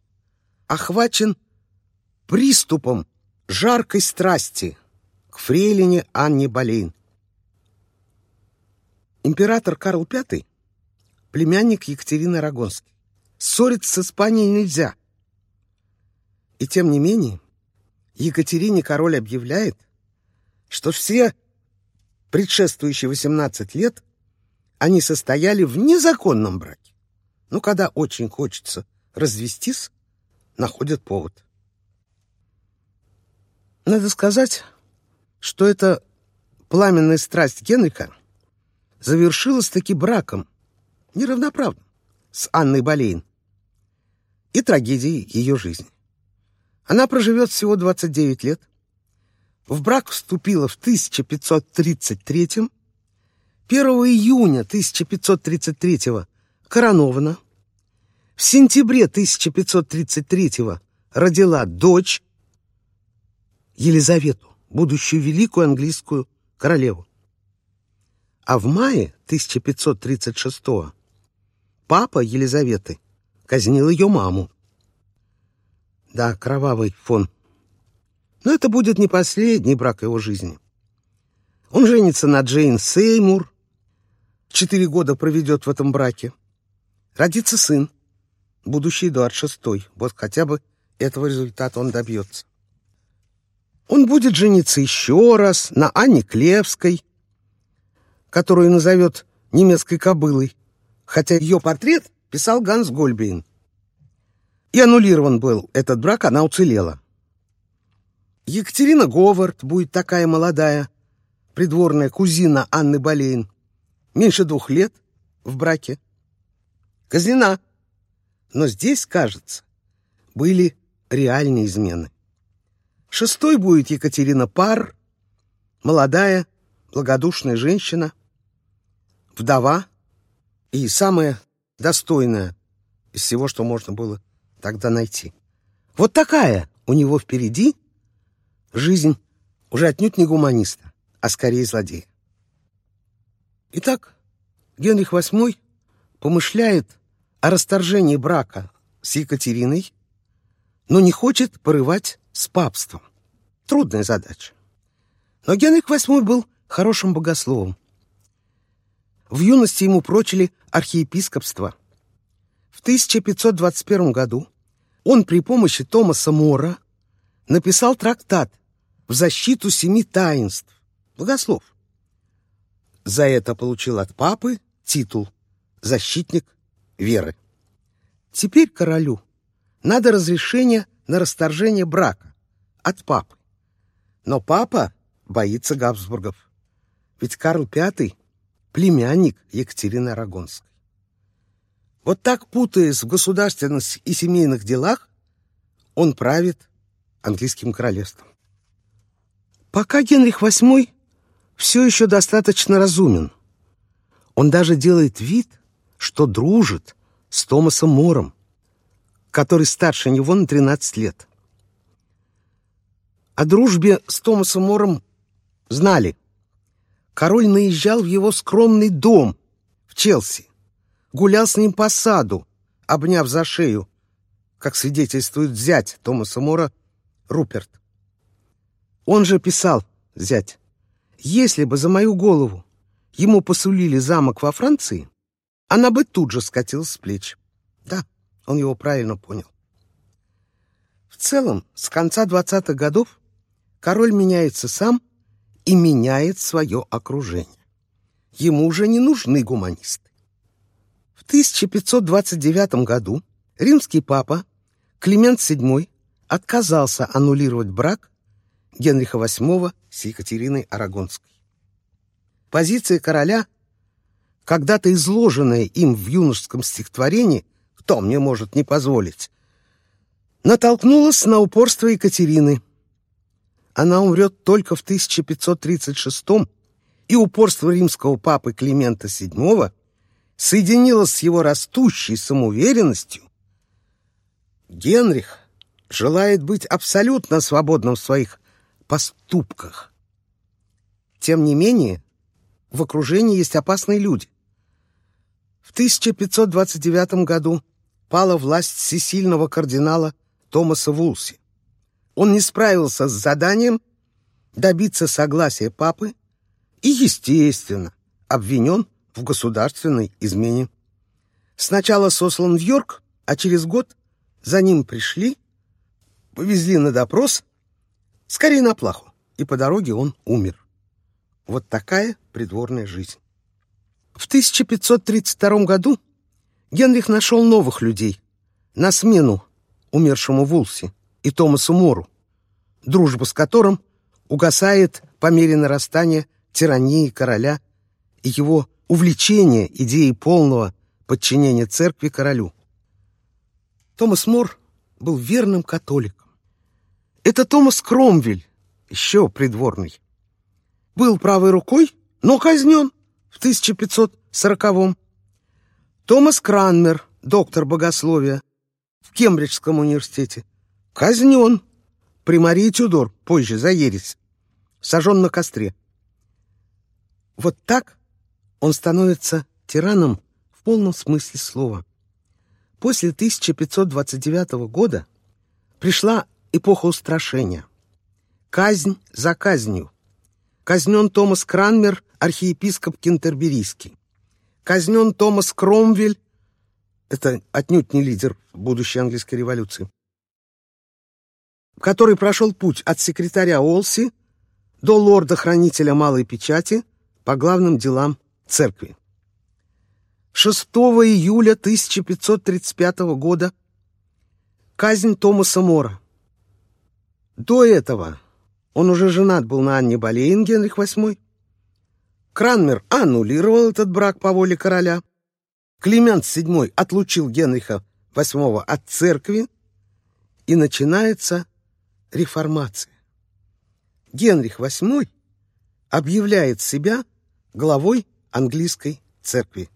охвачен приступом жаркой страсти к фрейлине Анне Болейн. Император Карл V, племянник Екатерины Арагонской, ссориться с Испанией нельзя — и тем не менее, Екатерине король объявляет, что все предшествующие 18 лет они состояли в незаконном браке. Ну, когда очень хочется развестись, находят повод. Надо сказать, что эта пламенная страсть Генриха завершилась таки браком, неравноправным, с Анной Болейн и трагедией ее жизни. Она проживет всего 29 лет. В брак вступила в 1533 1 июня 1533 коронована. В сентябре 1533 родила дочь Елизавету, будущую великую английскую королеву. А в мае 1536 папа Елизаветы казнил ее маму. Да, кровавый фон. Но это будет не последний брак его жизни. Он женится на Джейн Сеймур. Четыре года проведет в этом браке. Родится сын, будущий Эдуард VI. Вот хотя бы этого результата он добьется. Он будет жениться еще раз на Анне Клевской, которую назовет немецкой кобылой, хотя ее портрет писал Ганс Гольбейн. И аннулирован был этот брак, она уцелела. Екатерина Говард будет такая молодая, придворная кузина Анны Болейн, меньше двух лет в браке. Казнена. Но здесь, кажется, были реальные измены. Шестой будет Екатерина Пар, молодая, благодушная женщина, вдова и самая достойная из всего, что можно было тогда найти. Вот такая у него впереди жизнь уже отнюдь не гуманиста, а скорее злодея. Итак, Генрих VIII помышляет о расторжении брака с Екатериной, но не хочет порывать с папством. Трудная задача. Но Генрих VIII был хорошим богословом. В юности ему прочили архиепископство – в 1521 году он при помощи Томаса Мора написал трактат в защиту семи таинств, богослов. За это получил от папы титул «Защитник веры». Теперь королю надо разрешение на расторжение брака от папы. Но папа боится Габсбургов, ведь Карл V — племянник Екатерины Арагонской. Вот так, путаясь в государственных и семейных делах, он правит английским королевством. Пока Генрих VIII все еще достаточно разумен. Он даже делает вид, что дружит с Томасом Мором, который старше него на 13 лет. О дружбе с Томасом Мором знали. Король наезжал в его скромный дом в Челси, гулял с ним по саду, обняв за шею, как свидетельствует зять Томаса Мора Руперт. Он же писал, зять, если бы за мою голову ему посулили замок во Франции, она бы тут же скатилась с плеч. Он его правильно понял. В целом, с конца 20-х годов король меняется сам и меняет свое окружение. Ему уже не нужны гуманисты. В 1529 году римский папа Климент VII отказался аннулировать брак Генриха VIII с Екатериной Арагонской. Позиция короля, когда-то изложенная им в юношеском стихотворении «Кто мне может не позволить?», натолкнулась на упорство Екатерины. Она умрет только в 1536 и упорство римского папы Климента VII соединилось с его растущей самоуверенностью. Генрих желает быть абсолютно свободным в своих поступках. Тем не менее, в окружении есть опасные люди. В 1529 году пала власть всесильного кардинала Томаса Вулси. Он не справился с заданием добиться согласия папы и, естественно, обвинен в государственной измене. Сначала сослан в Йорк, а через год за ним пришли, повезли на допрос Скорее на плаху. И по дороге он умер. Вот такая придворная жизнь. В 1532 году Генрих нашел новых людей на смену умершему Вулси и Томасу Мору, дружба с которым угасает по мере нарастания тирании короля и его увлечения идеей полного подчинения церкви королю. Томас Мор был верным католиком это Томас Кромвель, еще придворный. Был правой рукой, но казнен в 1540-м. Томас Кранмер, доктор богословия в Кембриджском университете, казнен при Марии Тюдор, позже за ересь, сожжен на костре. Вот так он становится тираном в полном смысле слова. После 1529 года пришла эпоха устрашения. Казнь за казнью. Казнен Томас Кранмер, архиепископ Кентерберийский. Казнен Томас Кромвель, это отнюдь не лидер будущей английской революции, который прошел путь от секретаря Олси до лорда-хранителя малой печати по главным делам церкви. 6 июля 1535 года казнь Томаса Мора. До этого он уже женат был на Анне Болейн, Генрих VIII. Кранмер аннулировал этот брак по воле короля. Климент VII отлучил Генриха VIII от церкви, и начинается реформация. Генрих VIII объявляет себя главой английской церкви.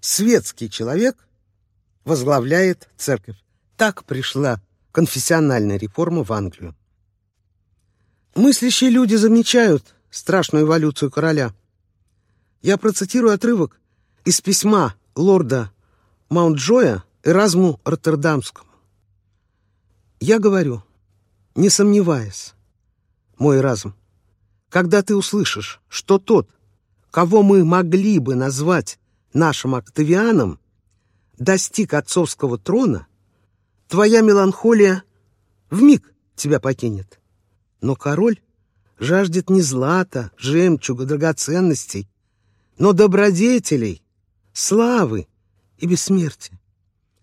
Светский человек возглавляет церковь. Так пришла конфессиональная реформа в Англию. Мыслящие люди замечают страшную эволюцию короля. Я процитирую отрывок из письма лорда Маунтджоя Эразму Роттердамскому. «Я говорю, не сомневаясь, мой разум, когда ты услышишь, что тот, кого мы могли бы назвать нашим Октавианом, достиг отцовского трона, твоя меланхолия в миг тебя покинет. Но король жаждет не злата, жемчуга, драгоценностей, но добродетелей, славы и бессмертия.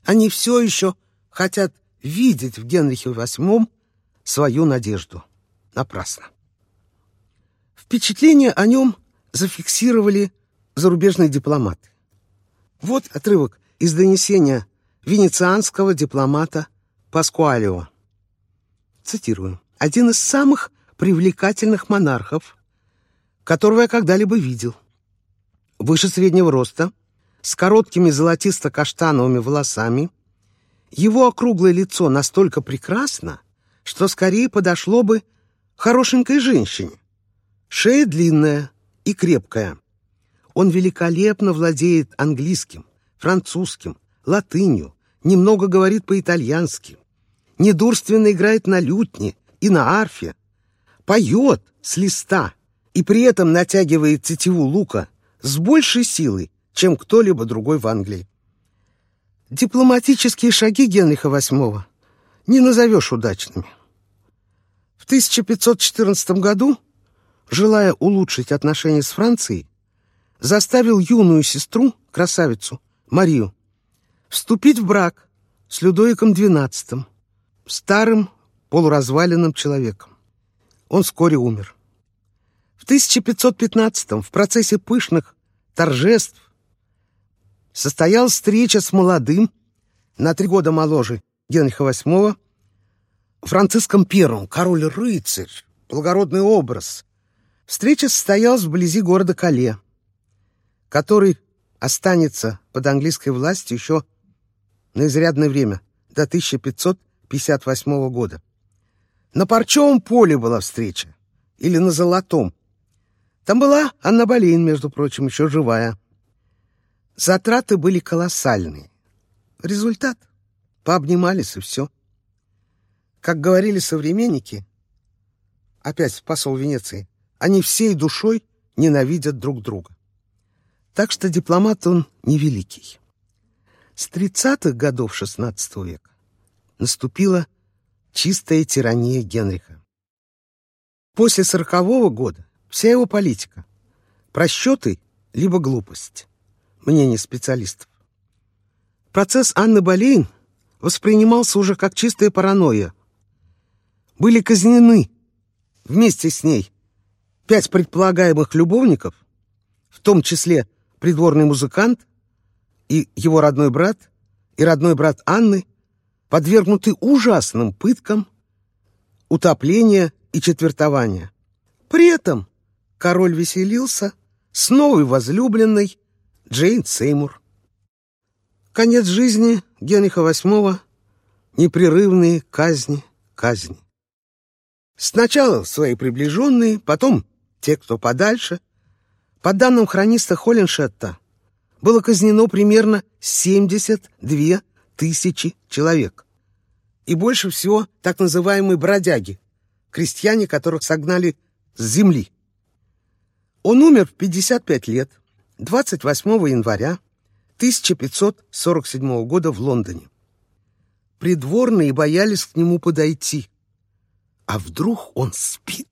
Они все еще хотят видеть в Генрихе VIII свою надежду. Напрасно. Впечатление о нем зафиксировали зарубежные дипломаты. Вот отрывок из донесения венецианского дипломата Паскуалио. Цитирую. «Один из самых привлекательных монархов, которого я когда-либо видел. Выше среднего роста, с короткими золотисто-каштановыми волосами, его округлое лицо настолько прекрасно, что скорее подошло бы хорошенькой женщине. Шея длинная и крепкая. Он великолепно владеет английским, французским, латынью, немного говорит по-итальянски, недурственно играет на лютне и на арфе, поет с листа и при этом натягивает тетиву лука с большей силой, чем кто-либо другой в Англии. Дипломатические шаги Генриха VIII не назовешь удачными. В 1514 году, желая улучшить отношения с Францией, заставил юную сестру, красавицу, Марию, вступить в брак с Людовиком XII, старым полуразваленным человеком. Он вскоре умер. В 1515 в процессе пышных торжеств состоялась встреча с молодым, на три года моложе Генриха VIII, Франциском I, король-рыцарь, благородный образ. Встреча состоялась вблизи города Кале, который останется под английской властью еще на изрядное время, до 1558 года. На Парчевом поле была встреча, или на Золотом. Там была Анна Болейн, между прочим, еще живая. Затраты были колоссальные. Результат — пообнимались и все. Как говорили современники, опять посол Венеции, они всей душой ненавидят друг друга. Так что дипломат он невеликий. С 30-х годов XVI века наступила чистая тирания Генриха. После сорокового года вся его политика — просчеты либо глупость мнение специалистов. Процесс Анны Болейн воспринимался уже как чистая паранойя. Были казнены вместе с ней пять предполагаемых любовников, в том числе придворный музыкант и его родной брат, и родной брат Анны, подвергнуты ужасным пыткам, утопления и четвертования. При этом король веселился с новой возлюбленной Джейн Сеймур. Конец жизни Генриха VIII — непрерывные казни, казни. Сначала свои приближенные, потом те, кто подальше. По данным хрониста Холленшетта, было казнено примерно 72 тысячи человек. И больше всего так называемые бродяги, крестьяне, которых согнали с земли. Он умер в 55 лет, 28 января 1547 года в Лондоне. Придворные боялись к нему подойти. А вдруг он спит?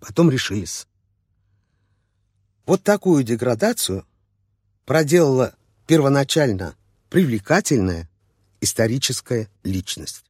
Потом решились. Вот такую деградацию проделала первоначально привлекательная историческая личность.